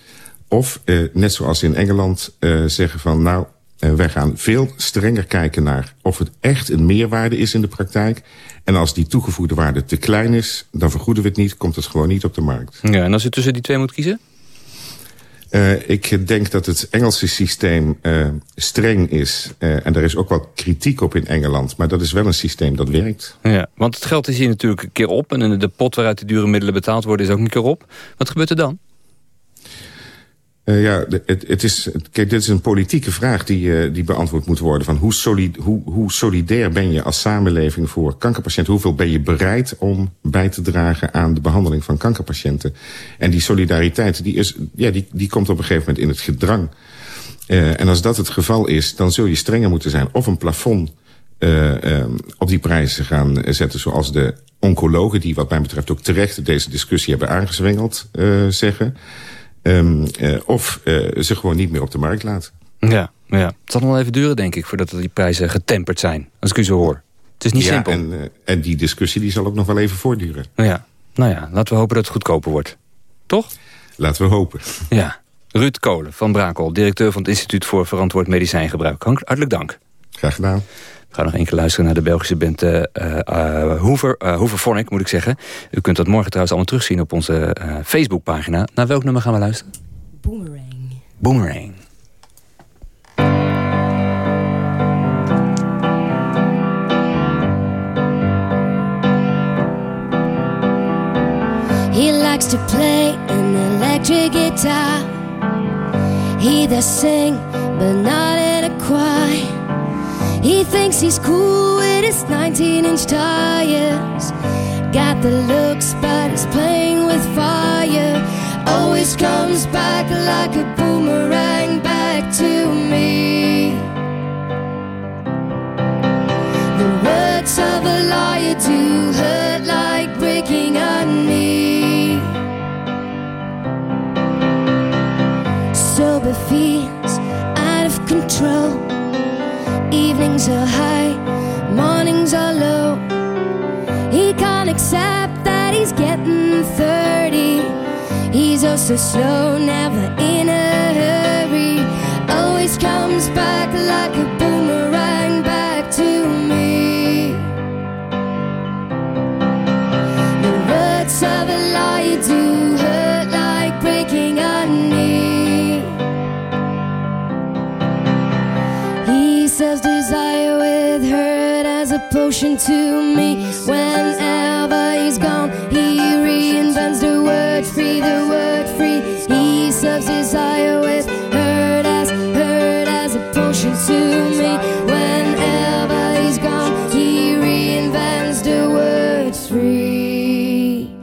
of uh, net zoals in Engeland uh, zeggen van... nou, wij gaan veel strenger kijken naar of het echt een meerwaarde is in de praktijk. En als die toegevoegde waarde te klein is, dan vergoeden we het niet. Komt het gewoon niet op de markt. Ja, en als u tussen die twee moet kiezen? Uh, ik denk dat het Engelse systeem uh, streng is. Uh, en er is ook wel kritiek op in Engeland. Maar dat is wel een systeem dat werkt. Ja, want het geld is hier natuurlijk een keer op. En de pot waaruit de dure middelen betaald worden is ook een keer op. Wat gebeurt er dan? Uh, ja, het, het, is, kijk, dit is een politieke vraag die, uh, die beantwoord moet worden. Van hoe, solid, hoe, hoe solidair ben je als samenleving voor kankerpatiënten? Hoeveel ben je bereid om bij te dragen aan de behandeling van kankerpatiënten? En die solidariteit, die, is, ja, die, die komt op een gegeven moment in het gedrang. Uh, en als dat het geval is, dan zul je strenger moeten zijn. Of een plafond op die prijzen gaan zetten zoals de oncologen... die wat mij betreft ook terecht deze discussie hebben aangezwengeld, zeggen... Um, uh, of uh, ze gewoon niet meer op de markt laten. Ja, ja, het zal nog wel even duren, denk ik, voordat die prijzen getemperd zijn. Als ik u zo hoor. Het is niet ja, simpel. En, uh, en die discussie die zal ook nog wel even voortduren. Ja, nou ja, laten we hopen dat het goedkoper wordt. Toch? Laten we hopen. Ja. Ruud Kolen van Brakel, directeur van het Instituut voor Verantwoord Medicijngebruik. Hartelijk dank. Graag gedaan. We gaan nog één keer luisteren naar de Belgische band uh, uh, Hoover, uh, Hooverphonic, moet ik zeggen. U kunt dat morgen trouwens allemaal terugzien op onze Facebookpagina. Naar welk nummer gaan we luisteren? Boomerang. Boomerang. He likes to play an electric guitar. He does sing, but not in a choir. He thinks he's cool with his 19 inch tires. Got the looks, but he's playing with fire. Always comes back like a boomerang back to me. The words of a liar do hurt like breaking a knee. Sober feels out of control. Evenings are high, mornings are low. He can't accept that he's getting 30. He's oh so slow, never in a hurry. Always comes back like a boomerang potion to me. Whenever he's gone, he reinvents the word free, the word free. He serves desire with hurt as hurt as a potion to me. Whenever he's gone, he reinvents the word free.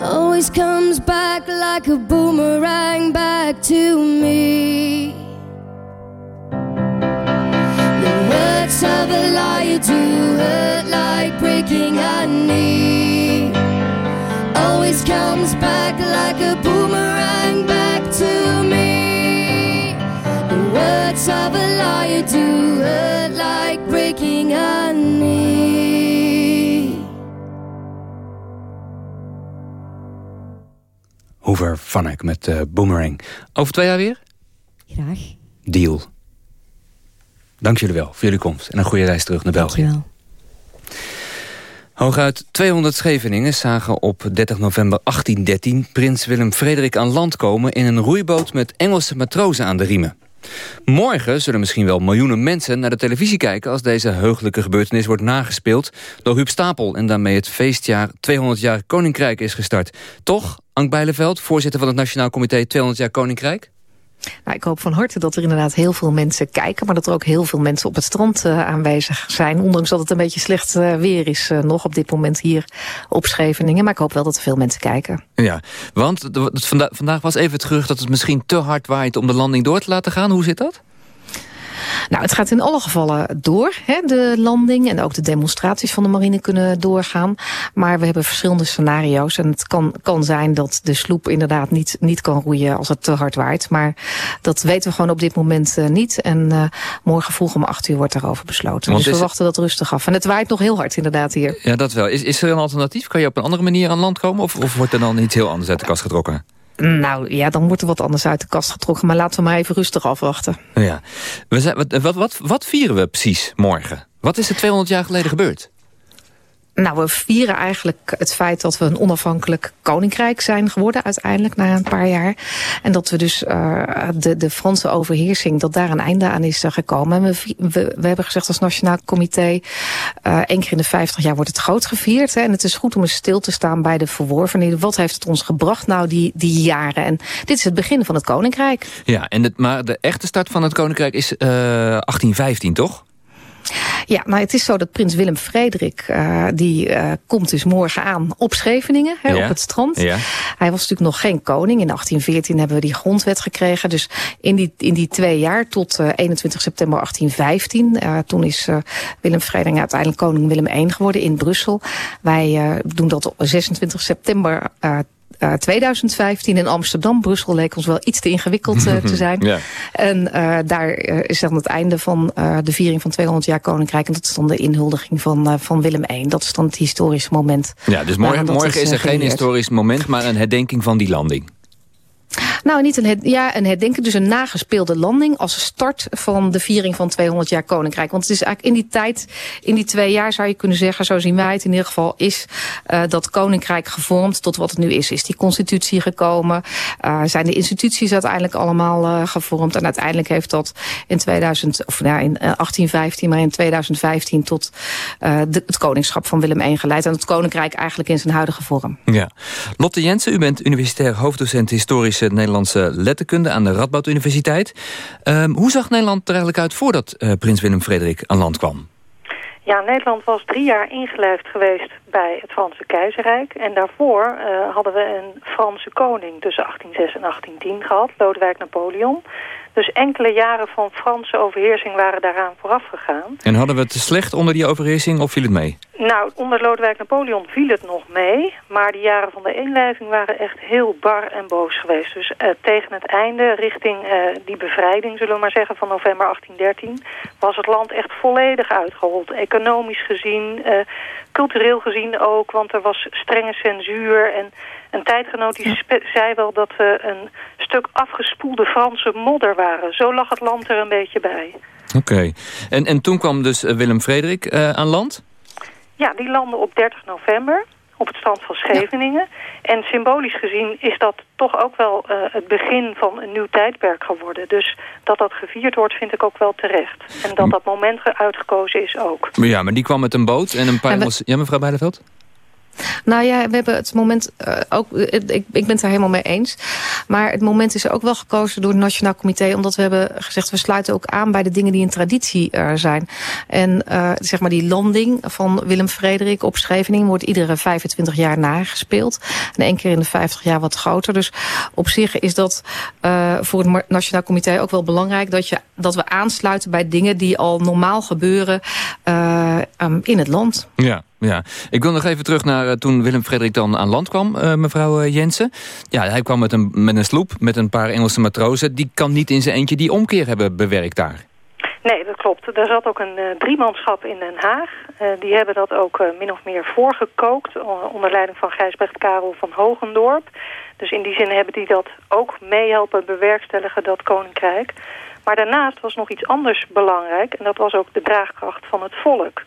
Always comes back like a boomerang back comes back like a boomerang back to me. The words of a liar do hurt like breaking a knee. Hoover Vanek met uh, Boomerang. Over twee jaar weer? Graag. Deal. Dank jullie wel voor jullie komst. En een goede reis terug naar België. Dankjewel. Hooguit 200 Scheveningen zagen op 30 november 1813... prins Willem Frederik aan land komen in een roeiboot... met Engelse matrozen aan de riemen. Morgen zullen misschien wel miljoenen mensen naar de televisie kijken... als deze heugelijke gebeurtenis wordt nagespeeld door Huub Stapel... en daarmee het feestjaar 200 jaar Koninkrijk is gestart. Toch, Ank Bijleveld, voorzitter van het Nationaal Comité 200 jaar Koninkrijk? Nou, ik hoop van harte dat er inderdaad heel veel mensen kijken... maar dat er ook heel veel mensen op het strand uh, aanwezig zijn. Ondanks dat het een beetje slecht uh, weer is uh, nog op dit moment hier op Scheveningen. Maar ik hoop wel dat er veel mensen kijken. Ja, want vanda vandaag was even het gerucht dat het misschien te hard waait... om de landing door te laten gaan. Hoe zit dat? Nou, het gaat in alle gevallen door, hè, de landing. En ook de demonstraties van de marine kunnen doorgaan. Maar we hebben verschillende scenario's. En het kan, kan zijn dat de sloep inderdaad niet, niet kan roeien als het te hard waait. Maar dat weten we gewoon op dit moment uh, niet. En uh, morgen vroeg om acht uur wordt daarover besloten. Want dus we wachten dat rustig af. En het waait nog heel hard inderdaad hier. Ja, dat wel. Is, is er een alternatief? Kan je op een andere manier aan land komen? Of, of wordt er dan iets heel anders uit de kast getrokken? Nou ja, dan wordt er wat anders uit de kast getrokken. Maar laten we maar even rustig afwachten. Ja. We zijn, wat, wat, wat, wat vieren we precies morgen? Wat is er 200 jaar geleden gebeurd? Nou, we vieren eigenlijk het feit dat we een onafhankelijk koninkrijk zijn geworden uiteindelijk na een paar jaar. En dat we dus uh, de, de Franse overheersing, dat daar een einde aan is gekomen. En we, we, we hebben gezegd als Nationaal Comité, uh, één keer in de 50 jaar wordt het groot gevierd. Hè, en het is goed om eens stil te staan bij de verworvenheden. Wat heeft het ons gebracht nou die, die jaren? En dit is het begin van het koninkrijk. Ja, en het, maar de echte start van het koninkrijk is uh, 1815, toch? Ja, nou het is zo dat prins Willem Frederik, uh, die uh, komt dus morgen aan op Scheveningen, hè, ja. op het strand. Ja. Hij was natuurlijk nog geen koning. In 1814 hebben we die grondwet gekregen. Dus in die, in die twee jaar tot uh, 21 september 1815, uh, toen is Willem Frederik uiteindelijk koning Willem I geworden in Brussel. Wij doen dat op 26 september uh, 2015 in Amsterdam. Brussel leek ons wel iets te ingewikkeld uh, te zijn. ja. En uh, daar is dan het einde van de viering van 200 jaar Koninkrijk. En dat is dan de inhuldiging van, van Willem I. Dat is dan het historische moment. Ja, dus morgen, morgen is, is er geen historisch moment, maar een herdenking van die landing. Nou, niet een, ja, een herdenken, dus een nagespeelde landing als start van de viering van 200 jaar Koninkrijk. Want het is eigenlijk in die tijd, in die twee jaar zou je kunnen zeggen, zo zien wij het in ieder geval, is uh, dat Koninkrijk gevormd tot wat het nu is. Is die constitutie gekomen, uh, zijn de instituties uiteindelijk allemaal uh, gevormd en uiteindelijk heeft dat in 2000, of nou, in 1815, maar in 2015 tot het koningschap van Willem I geleid. En het Koninkrijk eigenlijk in zijn huidige vorm. Ja. Lotte Jensen, u bent universitair hoofddocent historische Nederlandse letterkunde aan de Radboud Universiteit. Um, hoe zag Nederland er eigenlijk uit voordat uh, prins Willem Frederik aan land kwam? Ja, Nederland was drie jaar ingelijfd geweest bij het Franse keizerrijk. En daarvoor uh, hadden we een Franse koning tussen 1806 en 1810 gehad, Lodewijk Napoleon. Dus enkele jaren van Franse overheersing waren daaraan vooraf gegaan. En hadden we het slecht onder die overheersing of viel het mee? Nou, onder Lodewijk Napoleon viel het nog mee. Maar die jaren van de eenlijving waren echt heel bar en boos geweest. Dus uh, tegen het einde, richting uh, die bevrijding, zullen we maar zeggen, van november 1813... was het land echt volledig uitgehold. Economisch gezien, uh, cultureel gezien ook, want er was strenge censuur... en een tijdgenoot die zei wel dat we een stuk afgespoelde Franse modder waren. Zo lag het land er een beetje bij. Oké. Okay. En, en toen kwam dus Willem Frederik uh, aan land? Ja, die landde op 30 november op het strand van Scheveningen. Ja. En symbolisch gezien is dat toch ook wel uh, het begin van een nieuw tijdperk geworden. Dus dat dat gevierd wordt vind ik ook wel terecht. En dat dat moment uitgekozen is ook. Maar ja, maar die kwam met een boot en een paar... En we... Ja, mevrouw Beideveld? Nou ja, we hebben het moment uh, ook. Ik, ik ben het daar helemaal mee eens. Maar het moment is ook wel gekozen door het Nationaal Comité. Omdat we hebben gezegd, we sluiten ook aan bij de dingen die in traditie uh, zijn. En zeg maar die landing van Willem Frederik op Scheveningen wordt iedere 25 jaar nagespeeld. En één keer in de 50 jaar wat groter. Dus op zich is dat voor het Nationaal Comité ook wel belangrijk dat, je, dat we aansluiten bij dingen die al normaal gebeuren um, in het land. Ja. Ja, ik wil nog even terug naar uh, toen Willem Frederik dan aan land kwam, uh, mevrouw uh, Jensen. Ja, hij kwam met een, met een sloep, met een paar Engelse matrozen. Die kan niet in zijn eentje die omkeer hebben bewerkt daar. Nee, dat klopt. Er zat ook een driemanschap in Den Haag. die hebben dat ook min of meer voorgekookt, onder leiding van Gijsbrecht Karel van Hogendorp. Dus in die zin hebben die dat ook meehelpen bewerkstelligen, dat koninkrijk. Maar daarnaast was nog iets anders belangrijk, en dat was ook de draagkracht van het volk.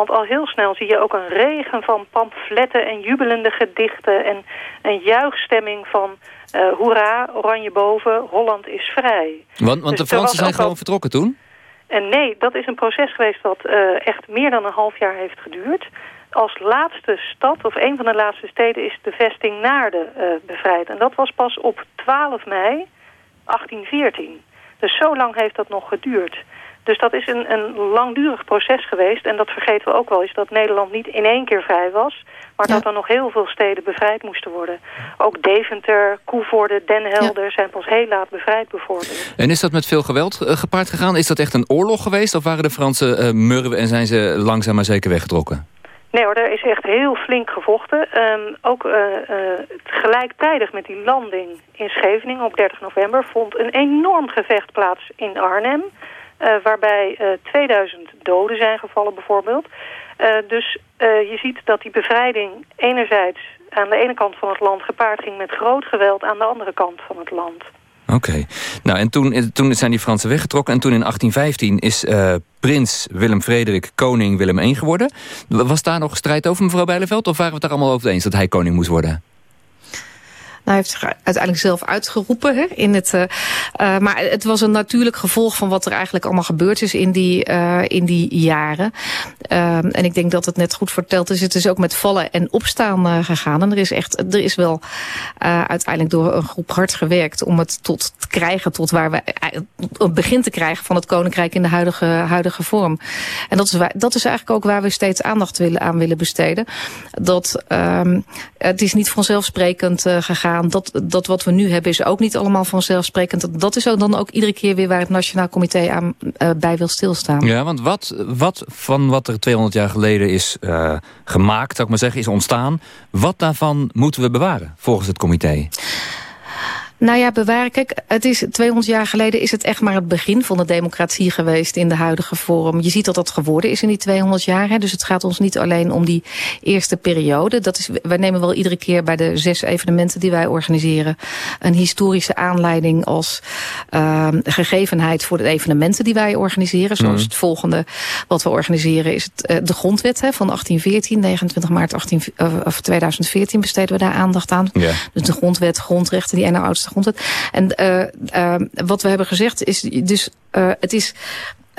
Want al heel snel zie je ook een regen van pamfletten en jubelende gedichten... en een juichstemming van uh, hoera, oranje boven, Holland is vrij. Want, want dus de Fransen zijn gewoon vertrokken toen? En nee, dat is een proces geweest dat uh, echt meer dan een half jaar heeft geduurd. Als laatste stad, of een van de laatste steden, is de vesting Naarden uh, bevrijd. En dat was pas op 12 mei 1814. Dus zo lang heeft dat nog geduurd. Dus dat is een, een langdurig proces geweest. En dat vergeten we ook wel eens, dat Nederland niet in één keer vrij was. Maar ja. dat er nog heel veel steden bevrijd moesten worden. Ook Deventer, Koevoorde, Den Helder ja. zijn pas heel laat bevrijd bijvoorbeeld. En is dat met veel geweld uh, gepaard gegaan? Is dat echt een oorlog geweest? Of waren de Fransen uh, murwen en zijn ze langzaam maar zeker weggetrokken? Nee hoor, er is echt heel flink gevochten. Um, ook uh, uh, gelijktijdig met die landing in Scheveningen op 30 november... vond een enorm gevecht plaats in Arnhem... Uh, waarbij uh, 2000 doden zijn gevallen bijvoorbeeld. Uh, dus je ziet dat die bevrijding enerzijds aan de ene kant van het land gepaard ging met groot geweld aan de andere kant van het land. Oké. Nou, en toen, toen zijn die Fransen weggetrokken. En toen in 1815 is prins Willem Frederik koning Willem I geworden. Was daar nog strijd over, mevrouw Bijleveld? Of waren we het daar allemaal over eens dat hij koning moest worden? Hij heeft zich uiteindelijk zelf uitgeroepen. In het, uh, uh, maar het was een natuurlijk gevolg van wat er eigenlijk allemaal gebeurd is in die, uh, in die jaren. en ik denk dat het net goed verteld is. Het is ook met vallen en opstaan gegaan. En er is echt, er is wel uiteindelijk door een groep hard gewerkt om het tot te krijgen tot waar we het begin te krijgen van het koninkrijk in de huidige, huidige vorm. En dat is, waar, dat is eigenlijk ook waar we steeds aandacht willen, aan willen besteden. Dat um, het is niet vanzelfsprekend gegaan dat, dat wat we nu hebben is ook niet allemaal vanzelfsprekend. Dat is ook dan ook iedere keer weer waar het Nationaal Comité aan uh, bij wil stilstaan. Ja, want wat, wat van wat er 200 jaar geleden is uh, gemaakt, zou ik maar zeggen, is ontstaan. Wat daarvan moeten we bewaren volgens het comité? Nou ja, bewaren. Kijk, het is 200 jaar geleden is het echt maar het begin van de democratie geweest in de huidige vorm. Je ziet dat dat geworden is in die 200 jaar. Hè. Dus het gaat ons niet alleen om die eerste periode. Dat is, wij nemen wel iedere keer bij de zes evenementen die wij organiseren een historische aanleiding als uh, gegevenheid voor de evenementen die wij organiseren. Zoals mm. het volgende wat we organiseren is het, uh, de grondwet hè, van 1814, 29 maart 18, uh, of 2014 besteden we daar aandacht aan. Yeah. Dus de grondwet, grondrechten, die ene oudste grondwet. En uh, uh, wat we hebben gezegd is dus uh, het is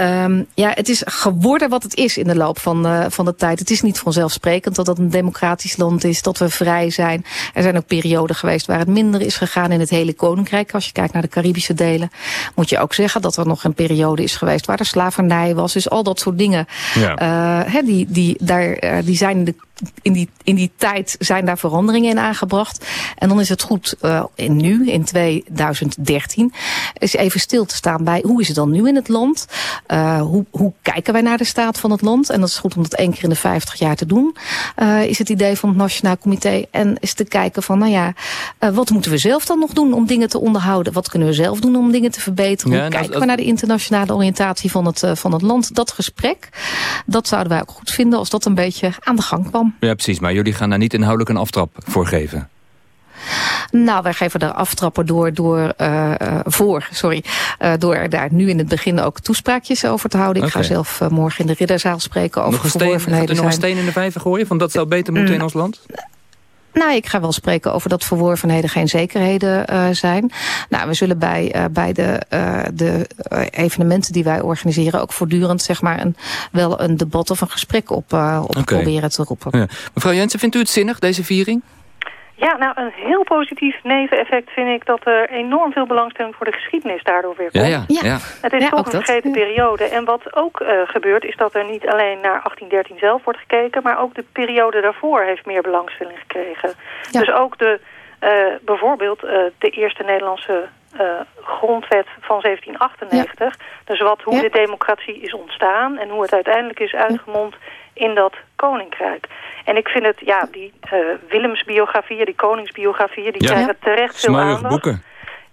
Um, ja, het is geworden wat het is in de loop van, uh, van de tijd. Het is niet vanzelfsprekend dat het een democratisch land is, dat we vrij zijn. Er zijn ook perioden geweest waar het minder is gegaan in het hele koninkrijk. Als je kijkt naar de Caribische delen, moet je ook zeggen dat er nog een periode is geweest waar er slavernij was. Dus al dat soort dingen, ja. uh, die, die, daar, uh, die zijn in de in die, in die tijd zijn daar veranderingen in aangebracht. En dan is het goed uh, in nu, in 2013, is even stil te staan bij hoe is het dan nu in het land? Uh, hoe, hoe kijken wij naar de staat van het land? En dat is goed om dat één keer in de 50 jaar te doen. Uh, is het idee van het Nationaal Comité. En is te kijken van, nou ja, wat moeten we zelf dan nog doen om dingen te onderhouden? Wat kunnen we zelf doen om dingen te verbeteren? Ja, hoe kijken we naar de internationale oriëntatie van het, van het land? Dat gesprek, dat zouden wij ook goed vinden als dat een beetje aan de gang kwam. Ja, precies. Maar jullie gaan daar niet inhoudelijk een aftrap voor geven? Nou, wij geven daar aftrappen door, door, uh, voor, sorry, uh, door daar nu in het begin ook toespraakjes over te houden. Ik okay. ga zelf uh, morgen in de ridderzaal spreken over verworvenheden. Gaat er nog een steen in de vijver gooien? Van dat zou beter moeten mm. in ons land? Nou, ik ga wel spreken over dat verworvenheden geen zekerheden uh, zijn. Nou, we zullen bij, uh, bij de, uh, de evenementen die wij organiseren... ook voortdurend zeg maar, een, wel een debat of een gesprek op, op okay. proberen te roepen. Ja. Mevrouw Jensen, vindt u het zinnig, deze viering? Ja, nou een heel positief neveneffect vind ik dat er enorm veel belangstelling voor de geschiedenis daardoor weer komt. Ja, ja, ja. Het is ja, toch een vergeten periode. En wat ook uh, gebeurt is dat er niet alleen naar 1813 zelf wordt gekeken, maar ook de periode daarvoor heeft meer belangstelling gekregen. Dus ook de, uh, bijvoorbeeld uh, de eerste Nederlandse grondwet van 1798. Dus wat, hoe de democratie is ontstaan en hoe het uiteindelijk is uitgemond in dat koninkrijk. En ik vind het, ja, die uh, Willemsbiografieën, die koningsbiografieën, die ja. krijgen terecht veel aandacht. boeken.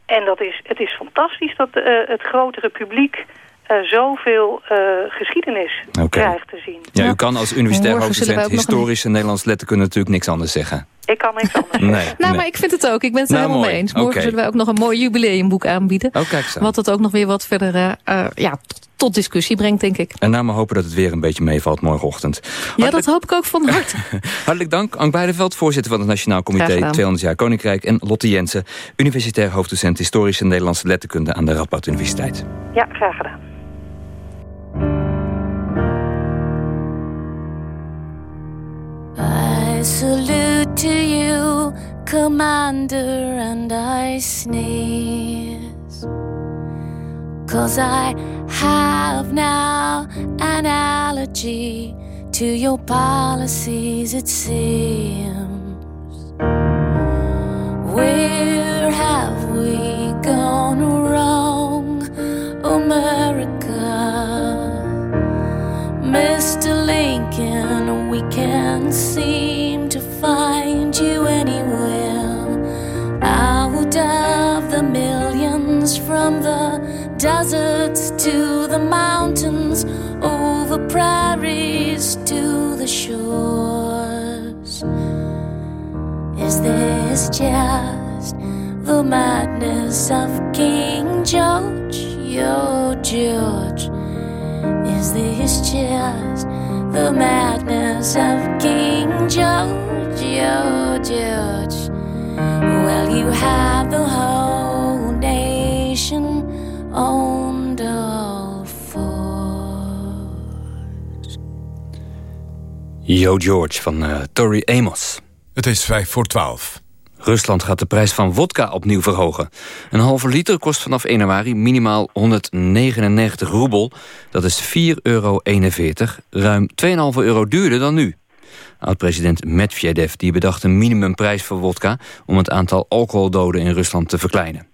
En dat is, het is fantastisch dat uh, het grotere publiek uh, zoveel uh, geschiedenis okay. krijgt te zien. Ja, u kan als universitair hoofddocent historische Nederlands letterkunde natuurlijk niks anders zeggen. Ik kan niks anders nee, zeggen. Nou, nee. maar ik vind het ook. Ik ben het er nou, helemaal mooi. mee eens. Morgen okay. zullen wij ook nog een mooi jubileumboek aanbieden. Oh, kijk zo. Wat het ook nog weer wat verder uh, ja, tot, discussie brengt, denk ik. En nou maar hopen dat het weer een beetje meevalt morgenochtend. Hartelijk... Ja, dat hoop ik ook van harte. Hartelijk dank, Ank Beideveld, voorzitter van het Nationaal Comité 200 jaar Koninkrijk. En Lotte Jensen, universitair hoofddocent Historische Nederlandse Letterkunde aan de Radboud Universiteit. Ja, graag gedaan. I salute to you, Commander, and I sneeze. Cause I have now an allergy to your policies, it seems. Where have we gone wrong, America? Mr. Lincoln, we can't seem to find you anywhere. Out of the millions from the deserts to the mountains, over prairies to the shores. Is this just the madness of King George. Yo, George, is this just the madness of King George? Yo, George, well, you have the whole nation on the Yo George van uh, Tori Amos. Het is vijf voor twaalf. Rusland gaat de prijs van wodka opnieuw verhogen. Een halve liter kost vanaf 1 januari minimaal 199 roebel. Dat is 4,41 euro. Ruim 2,5 euro duurder dan nu. Oud-president Medvedev die bedacht een minimumprijs voor wodka... om het aantal alcoholdoden in Rusland te verkleinen.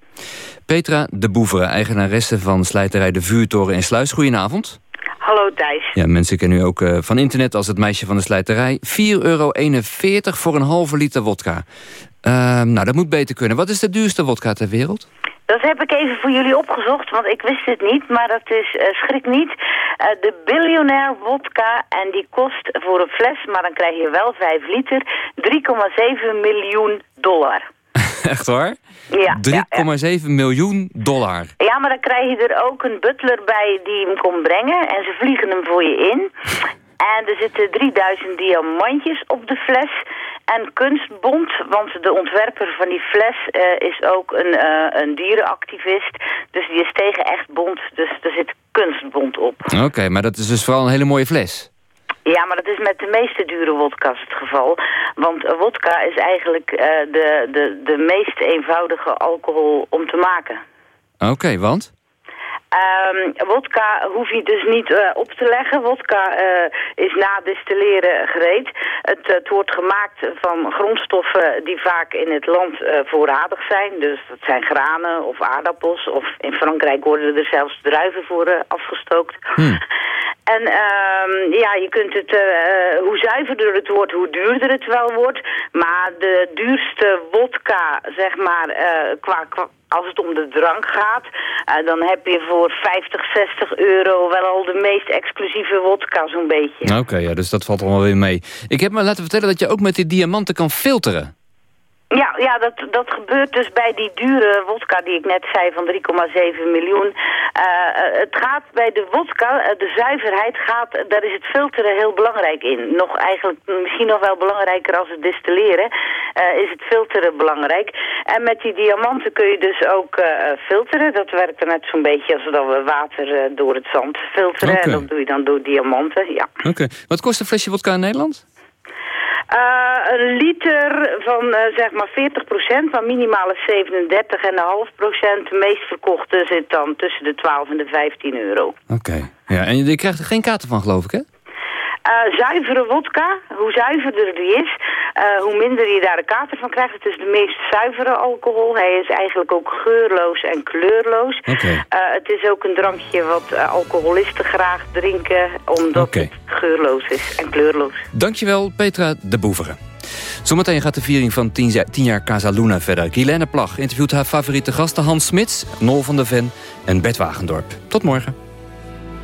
Petra de Boevere, eigenaresse van slijterij De Vuurtoren in Sluis. Goedenavond. Hallo Thijs. Ja, mensen kennen u ook uh, van internet als het meisje van de slijterij. 4,41 euro voor een halve liter wodka. Uh, nou, dat moet beter kunnen. Wat is de duurste wodka ter wereld? Dat heb ik even voor jullie opgezocht, want ik wist het niet. Maar dat is, uh, schrik niet, uh, de Billionaire Wodka. En die kost voor een fles, maar dan krijg je wel 5 liter, 3,7 miljoen dollar. Echt waar? Ja. 3,7 ja, miljoen dollar. Ja, maar dan krijg je er ook een butler bij die hem komt brengen. En ze vliegen hem voor je in. En er zitten 3000 diamantjes op de fles. En kunstbond, want de ontwerper van die fles uh, is ook een, uh, een dierenactivist. Dus die is tegen echt bond, dus er zit kunstbond op. Oké, okay, maar dat is dus vooral een hele mooie fles. Ja, maar dat is met de meeste dure wodka's het geval. Want wodka is eigenlijk uh, de, de, de meest eenvoudige alcohol om te maken. Oké, want? Um, wodka hoef je dus niet uh, op te leggen. Wodka uh, is na distilleren gereed. Het, het, wordt gemaakt van grondstoffen die vaak in het land uh, voorradig zijn. Dus dat zijn granen of aardappels. Of in Frankrijk worden er zelfs druiven voor afgestookt. Hmm. En um, ja, je kunt het, hoe zuiverder het wordt, hoe duurder het wel wordt. Maar de duurste wodka, zeg maar, qua, qua als het om de drank gaat, dan heb je voor 50, 60 euro wel al de meest exclusieve wodka zo'n beetje. Oké, ja, dus dat valt allemaal weer mee. Ik heb me laten vertellen dat je ook met die diamanten kan filteren. Ja, dat, dat gebeurt dus bij die dure wodka die ik net zei van 3,7 miljoen. Uh, het gaat bij de wodka, de zuiverheid gaat, daar is het filteren heel belangrijk in. Nog eigenlijk misschien nog wel belangrijker als het distilleren, uh, is het filteren belangrijk. En met die diamanten kun je dus ook filteren. Dat werkt er net zo'n beetje als dat we water door het zand filteren. Okay. En dat doe je dan door diamanten, ja. Oké. Wat kost een flesje wodka in Nederland? Uh, een liter van uh, zeg maar 40 procent, maar minimaal is 37,5 procent. De meest verkochte zit dan tussen de 12 en de 15 euro. Oké, ja, en je krijgt er geen kaarten van geloof ik hè? Uh, zuivere wodka, hoe zuiverder die is, uh, hoe minder je daar de kater van krijgt. Het is de meest zuivere alcohol. Hij is eigenlijk ook geurloos en kleurloos. Okay. Uh, het is ook een drankje wat alcoholisten graag drinken, omdat okay. het geurloos is en kleurloos. Dankjewel Petra de Boeveren. Zometeen gaat de viering van 10 jaar, jaar Casa Luna verder. Guilaine Plag interviewt haar favoriete gasten Hans Smits, Nol van der Ven en Bert Wagendorp. Tot morgen.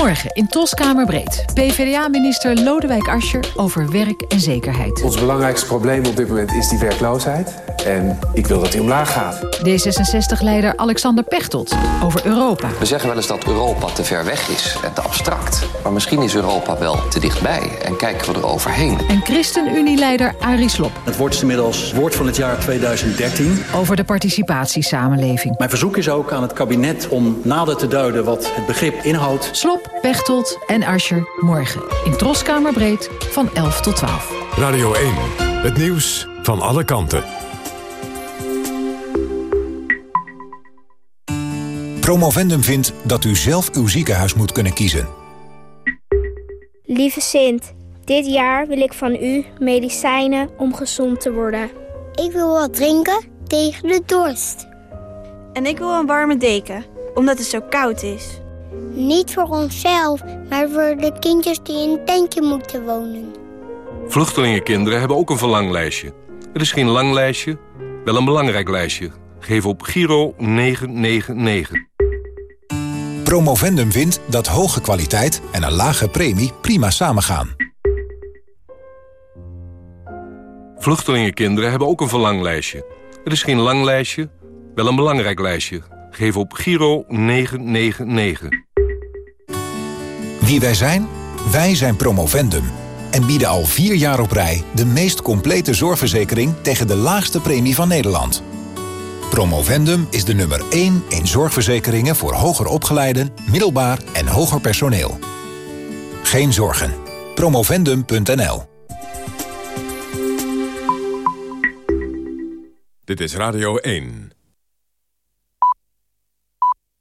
Morgen in Toskamerbreed. PvdA-minister Lodewijk Asscher over werk en zekerheid. Ons belangrijkste probleem op dit moment is die werkloosheid. En ik wil dat die omlaag gaat. D66-leider Alexander Pechtold over Europa. We zeggen wel eens dat Europa te ver weg is en te abstract. Maar misschien is Europa wel te dichtbij en kijken we er overheen. En ChristenUnie-leider Arie Slob. Het wordt inmiddels woord van het jaar 2013. Over de participatiesamenleving. Mijn verzoek is ook aan het kabinet om nader te duiden wat het begrip inhoudt. Slob, Pechtold en Asscher morgen in Troskamerbreed van 11 tot 12. Radio 1, het nieuws van alle kanten. Promovendum vindt dat u zelf uw ziekenhuis moet kunnen kiezen. Lieve Sint, dit jaar wil ik van u medicijnen om gezond te worden. Ik wil wat drinken tegen de dorst. En ik wil een warme deken omdat het zo koud is. Niet voor onszelf, maar voor de kindjes die in een tentje moeten wonen. Vluchtelingenkinderen hebben ook een verlanglijstje. Het is geen lang lijstje, wel een belangrijk lijstje. Geef op Giro 999. Promovendum vindt dat hoge kwaliteit en een lage premie prima samengaan. Vluchtelingenkinderen hebben ook een verlanglijstje. Het is geen lang lijstje, wel een belangrijk lijstje. Geef op Giro 999. Wie wij zijn? Wij zijn Promovendum. En bieden al vier jaar op rij de meest complete zorgverzekering tegen de laagste premie van Nederland. Promovendum is de nummer 1 in zorgverzekeringen voor hoger opgeleiden, middelbaar en hoger personeel. Geen zorgen. Promovendum.nl Dit is Radio 1.